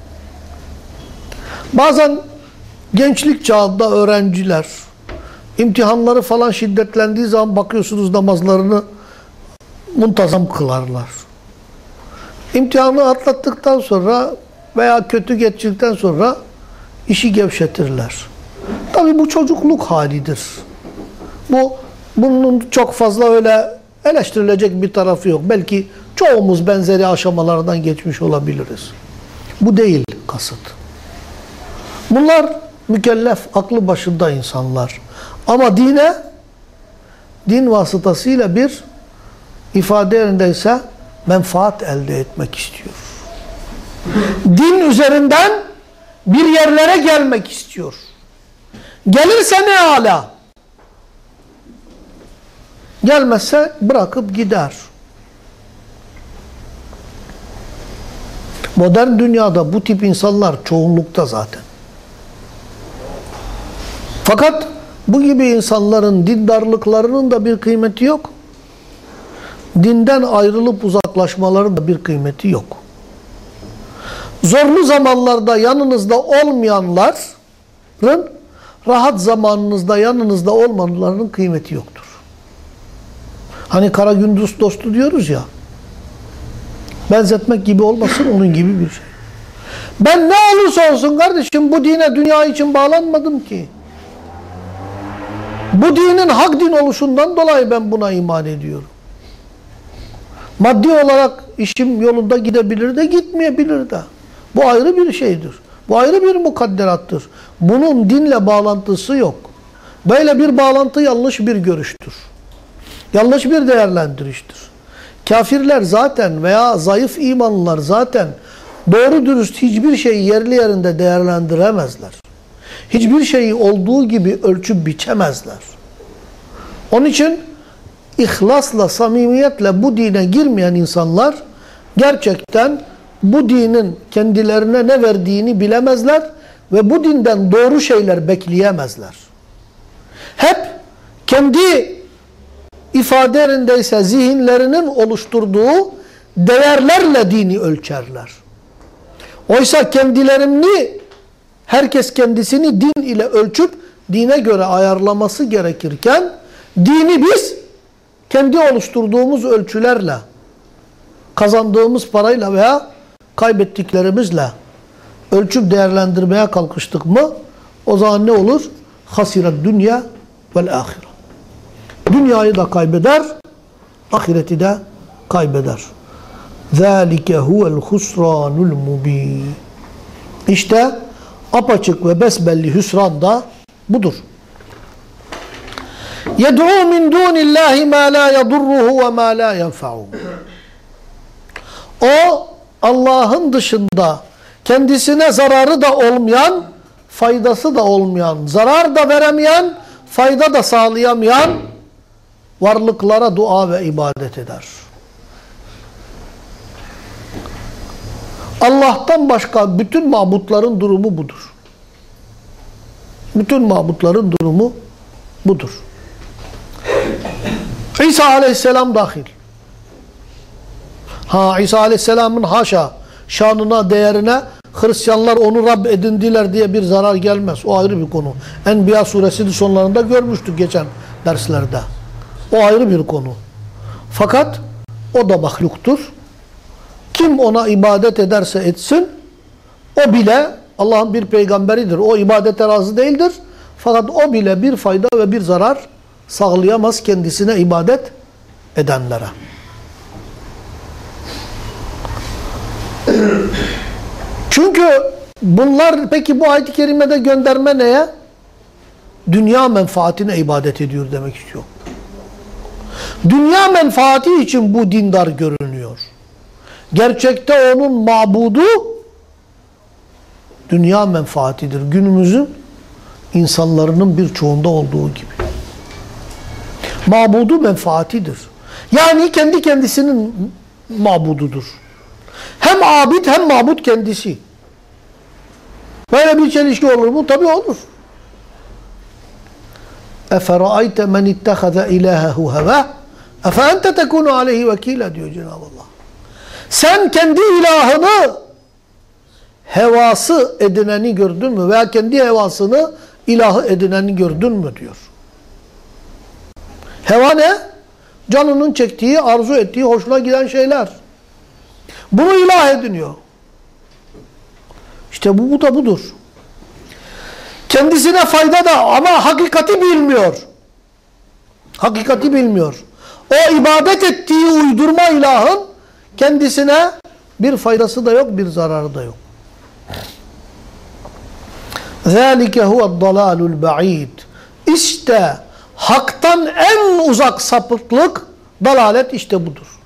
Bazen gençlik çağında öğrenciler imtihanları falan şiddetlendiği zaman bakıyorsunuz namazlarını muntazam kılarlar. İmtihanı atlattıktan sonra veya kötü geçtikten sonra işi gevşetirler. Tabi bu çocukluk halidir. Bu bunun çok fazla öyle eleştirilecek bir tarafı yok. Belki çoğumuz benzeri aşamalardan geçmiş olabiliriz. Bu değil kasıt. Bunlar mükellef, aklı başında insanlar. Ama dine, din vasıtasıyla bir ifade yerindeyse menfaat elde etmek istiyor. Din üzerinden bir yerlere gelmek istiyor. Gelirse ne hala? Gelmezse bırakıp gider. Modern dünyada bu tip insanlar çoğunlukta zaten. Fakat bu gibi insanların dindarlıklarının da bir kıymeti yok. Dinden ayrılıp uzaklaşmaların da bir kıymeti yok. Zorlu zamanlarda yanınızda olmayanların rahat zamanınızda yanınızda olmalarının kıymeti yoktur. Hani kara gündüz dostu diyoruz ya. Benzetmek gibi olmasın onun gibi bir şey. Ben ne olursa olsun kardeşim bu dine dünya için bağlanmadım ki. Bu dinin hak din oluşundan dolayı ben buna iman ediyorum. Maddi olarak işim yolunda gidebilir de gitmeyebilir de. Bu ayrı bir şeydir. Bu ayrı bir mukadderattır. Bunun dinle bağlantısı yok. Böyle bir bağlantı yanlış bir görüştür. Yanlış bir değerlendiriştir. Kafirler zaten veya zayıf imanlılar zaten doğru dürüst hiçbir şeyi yerli yerinde değerlendiremezler. Hiçbir şeyi olduğu gibi ölçüp biçemezler. Onun için ihlasla, samimiyetle bu dine girmeyen insanlar gerçekten bu dinin kendilerine ne verdiğini bilemezler ve bu dinden doğru şeyler bekleyemezler. Hep kendi ifadelerindeyse zihinlerinin oluşturduğu değerlerle dini ölçerler. Oysa kendilerini herkes kendisini din ile ölçüp dine göre ayarlaması gerekirken dini biz kendi oluşturduğumuz ölçülerle kazandığımız parayla veya kaybettiklerimizle ölçüp değerlendirmeye kalkıştık mı o zaman ne olur? Hasiret dünya vel ahire. Dünyayı da kaybeder, ahireti de kaybeder. ذَٰلِكَ هُوَ الْخُسْرَانُ الْمُب۪ينَ İşte apaçık ve besbelli hüsran da budur. يَدْعُوا مِنْ دُونِ اللّٰهِ مَا لَا يَضُرُّهُ وَمَا لَا يَنْفَعُهُ O Allah'ın dışında kendisine zararı da olmayan, faydası da olmayan, zarar da veremeyen, fayda da sağlayamayan varlıklara dua ve ibadet eder. Allah'tan başka bütün mabutların durumu budur. Bütün mabutların durumu budur. İsa aleyhisselam dahil. Ha İsa aleyhisselamın haşa şanına, değerine Hristiyanlar onu Rab edindiler diye bir zarar gelmez. O ayrı bir konu. Enbiya suresinin sonlarında görmüştük geçen derslerde. O ayrı bir konu. Fakat o da mahluktur. Kim ona ibadet ederse etsin, o bile Allah'ın bir peygamberidir. O ibadete razı değildir. Fakat o bile bir fayda ve bir zarar sağlayamaz kendisine ibadet edenlere. Çünkü bunlar peki bu ayet-i kerimede gönderme neye? Dünya menfaatine ibadet ediyor demek istiyor. Dünya menfaati için bu dindar görünüyor. Gerçekte onun mabudu dünya menfaatidir. Günümüzün insanların birçoğunda olduğu gibi. Mabudu menfaatidir. Yani kendi kendisinin mabududur. Hem abid hem mabut kendisi. Böyle bir çelişki olur mu? Tabi olur. Efera'ayte men ittehaze ilahehu heve Efe ente tekunu aleyhi vekile diyor Cenab-ı Allah. Sen kendi ilahını hevası edineni gördün mü? Veya kendi hevasını ilahı edineni gördün mü diyor. Heva ne? Canının çektiği, arzu ettiği, hoşuna giden şeyler. Bunu ilah ediniyor. İşte bu, bu da budur. Kendisine fayda da ama hakikati bilmiyor. Hakikati bilmiyor. O ibadet ettiği uydurma ilahın kendisine bir faydası da yok, bir zararı da yok. ذَٰلِكَ هُوَ الضَّلَالُ الْبَعِيدِ İşte haktan en uzak sapıklık, dalalet işte budur.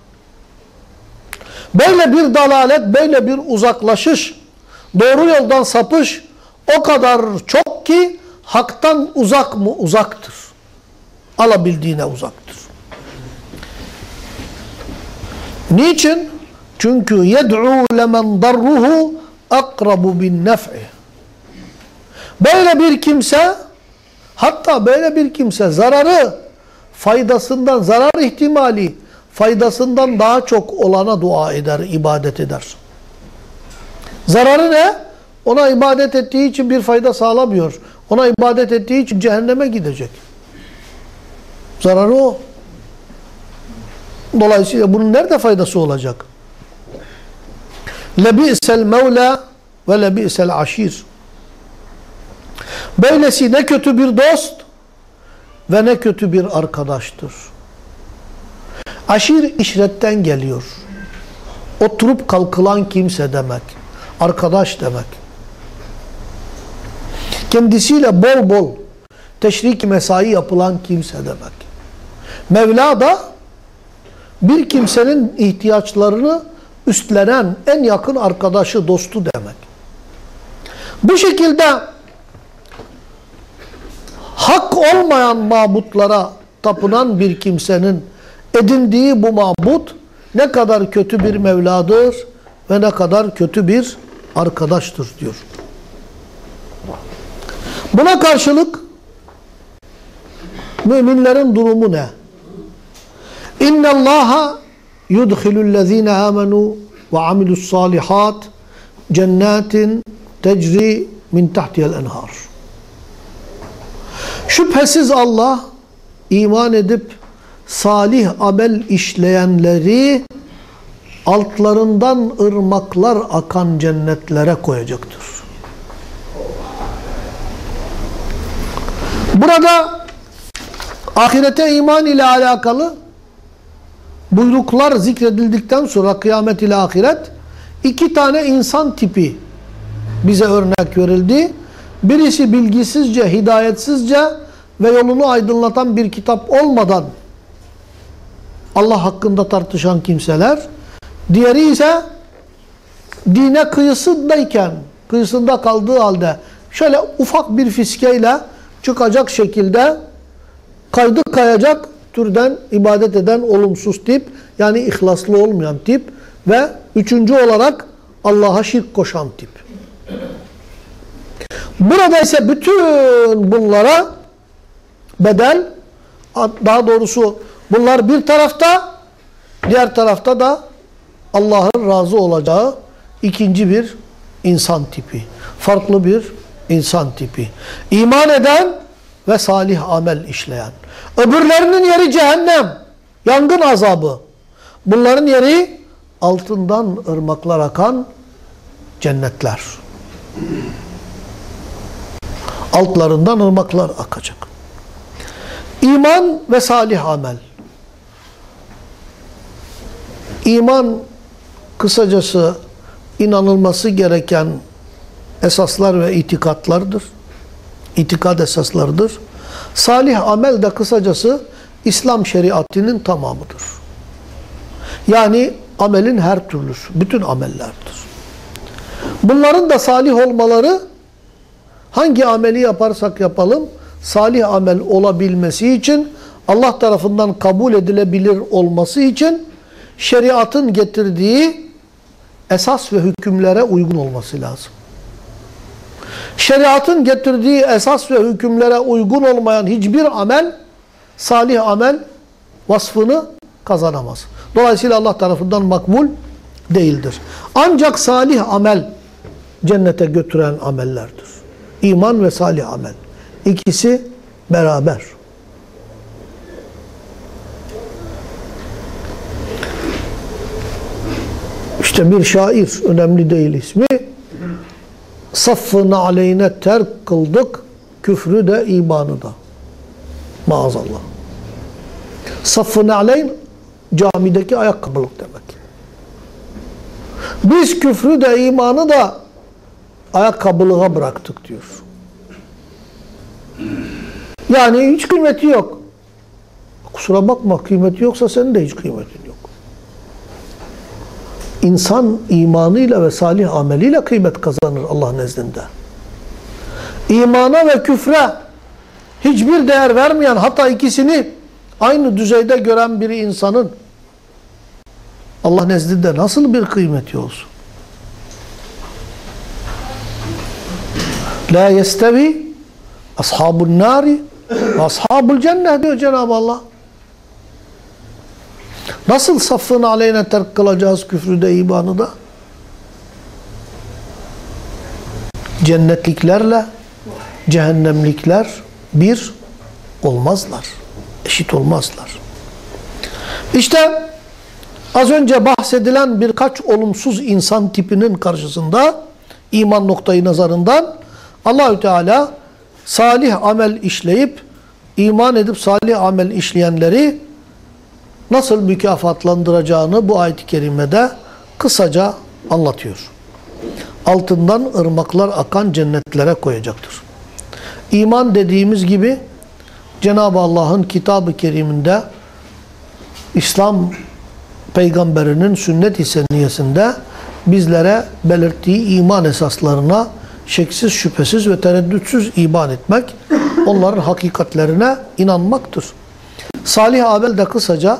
Böyle bir dalalet, böyle bir uzaklaşış, doğru yoldan sapış o kadar çok ki haktan uzak mı? Uzaktır. Alabildiğine uzaktır. Niçin? Çünkü yed'u lemen darruhu akrabu bin nef'i. Böyle bir kimse hatta böyle bir kimse zararı faydasından zarar ihtimali faydasından daha çok olana dua eder, ibadet eder. Zararı ne? Ona ibadet ettiği için bir fayda sağlamıyor. Ona ibadet ettiği için cehenneme gidecek. Zararı o. Dolayısıyla bunun nerede faydası olacak? Lebi'sel mevla ve lebi'sel aşir. Böylesi ne kötü bir dost ve ne kötü bir arkadaştır. Aşir işretten geliyor. Oturup kalkılan kimse demek. Arkadaş demek. Kendisiyle bol bol teşrik mesai yapılan kimse demek. Mevla da bir kimsenin ihtiyaçlarını üstlenen en yakın arkadaşı, dostu demek. Bu şekilde hak olmayan mabutlara tapınan bir kimsenin edindiği bu mabut ne kadar kötü bir Mevladır ve ne kadar kötü bir arkadaştır diyor. Buna karşılık müminlerin durumu ne? İnne Allaha yudhilu'llezine amenu ve amilus salihat cennetin tecri min tahtiyel enhar. Şüphesiz Allah iman edip salih amel işleyenleri altlarından ırmaklar akan cennetlere koyacaktır. Burada ahirete iman ile alakalı buyruklar zikredildikten sonra kıyamet ile ahiret iki tane insan tipi bize örnek verildi. Birisi bilgisizce, hidayetsizce ve yolunu aydınlatan bir kitap olmadan Allah hakkında tartışan kimseler, diğeri ise dine kıyısındayken, kıyısında kaldığı halde şöyle ufak bir fiskeyle çıkacak şekilde kaydı kayacak türden ibadet eden olumsuz tip yani ihlaslı olmayan tip ve üçüncü olarak Allah'a şirk koşan tip. Burada ise bütün bunlara bedel daha doğrusu bunlar bir tarafta diğer tarafta da Allah'ın razı olacağı ikinci bir insan tipi. Farklı bir insan tipi. İman eden ve salih amel işleyen. Öbürlerinin yeri cehennem. Yangın azabı. Bunların yeri altından ırmaklar akan cennetler. Altlarından ırmaklar akacak. İman ve salih amel. İman kısacası inanılması gereken esaslar ve itikatlardır. İtikad esaslardır. Salih amel de kısacası İslam şeriatinin tamamıdır. Yani amelin her türlüsü, bütün amellerdir. Bunların da salih olmaları hangi ameli yaparsak yapalım salih amel olabilmesi için Allah tarafından kabul edilebilir olması için şeriatın getirdiği esas ve hükümlere uygun olması lazım. Şeriatın getirdiği esas ve hükümlere uygun olmayan hiçbir amel salih amel vasfını kazanamaz. Dolayısıyla Allah tarafından makbul değildir. Ancak salih amel cennete götüren amellerdir. İman ve salih amel. İkisi beraber. İşte bir şair, önemli değil ismi. Saffını aleyhine terk kıldık, küfrü de imanı da. Maazallah. Saffını aleyhine camideki ayakkabılık demek. Biz küfrü de imanı da ayakkabılığa bıraktık diyor. Yani hiç kıymeti yok. Kusura bakma kıymeti yoksa senin de hiç kıymetin yok. İnsan imanıyla ve salih ameliyle kıymet kazanır Allah nezdinde. İmana ve küfre hiçbir değer vermeyen hatta ikisini aynı düzeyde gören bir insanın Allah nezdinde nasıl bir kıymeti olsun? La yestevi ashabun nari ve ashabul cennet diyor Cenab-ı Allah. Nasıl safını aleyhine terk kılacağız küfrü imanı da? Cennetliklerle cehennemlikler bir olmazlar. Eşit olmazlar. İşte az önce bahsedilen birkaç olumsuz insan tipinin karşısında iman noktayı nazarından Allahü Teala salih amel işleyip iman edip salih amel işleyenleri nasıl mükafatlandıracağını bu ayet-i kerimede kısaca anlatıyor. Altından ırmaklar akan cennetlere koyacaktır. İman dediğimiz gibi Cenab-ı Allah'ın kitab-ı keriminde İslam peygamberinin sünnet-i seniyesinde bizlere belirttiği iman esaslarına şeksiz, şüphesiz ve tereddütsüz iman etmek, onların hakikatlerine inanmaktır. Salih amel de kısaca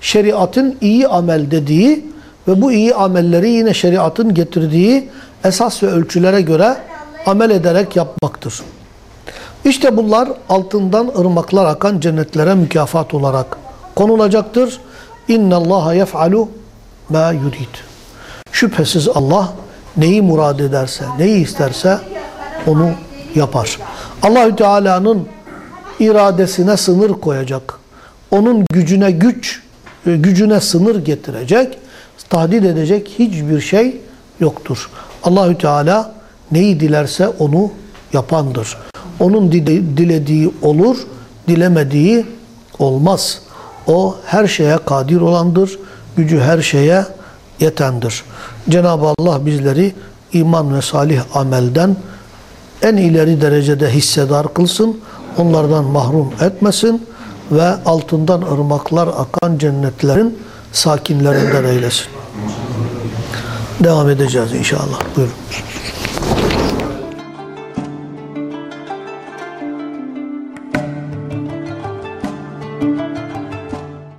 şeriatın iyi amel dediği ve bu iyi amelleri yine şeriatın getirdiği esas ve ölçülere göre amel ederek yapmaktır. İşte bunlar altından ırmaklar akan cennetlere mükafat olarak konulacaktır. İnna Allaha yef'alu ma yurid. Şüphesiz Allah neyi murad ederse, neyi isterse onu yapar. Allahü Teala'nın iradesine sınır koyacak. Onun gücüne güç, e, gücüne sınır getirecek, tahdit edecek hiçbir şey yoktur. Allahü Teala neyi dilerse onu yapandır. Onun dilediği olur, dilemediği olmaz. O her şeye kadir olandır, gücü her şeye yetendir. Cenab-ı Allah bizleri iman ve salih amelden en ileri derecede hissedar kılsın. onlardan mahrum etmesin ve altından ırmaklar akan cennetlerin sakinlerinden eylesin. Devam edeceğiz inşallah. Buyurun.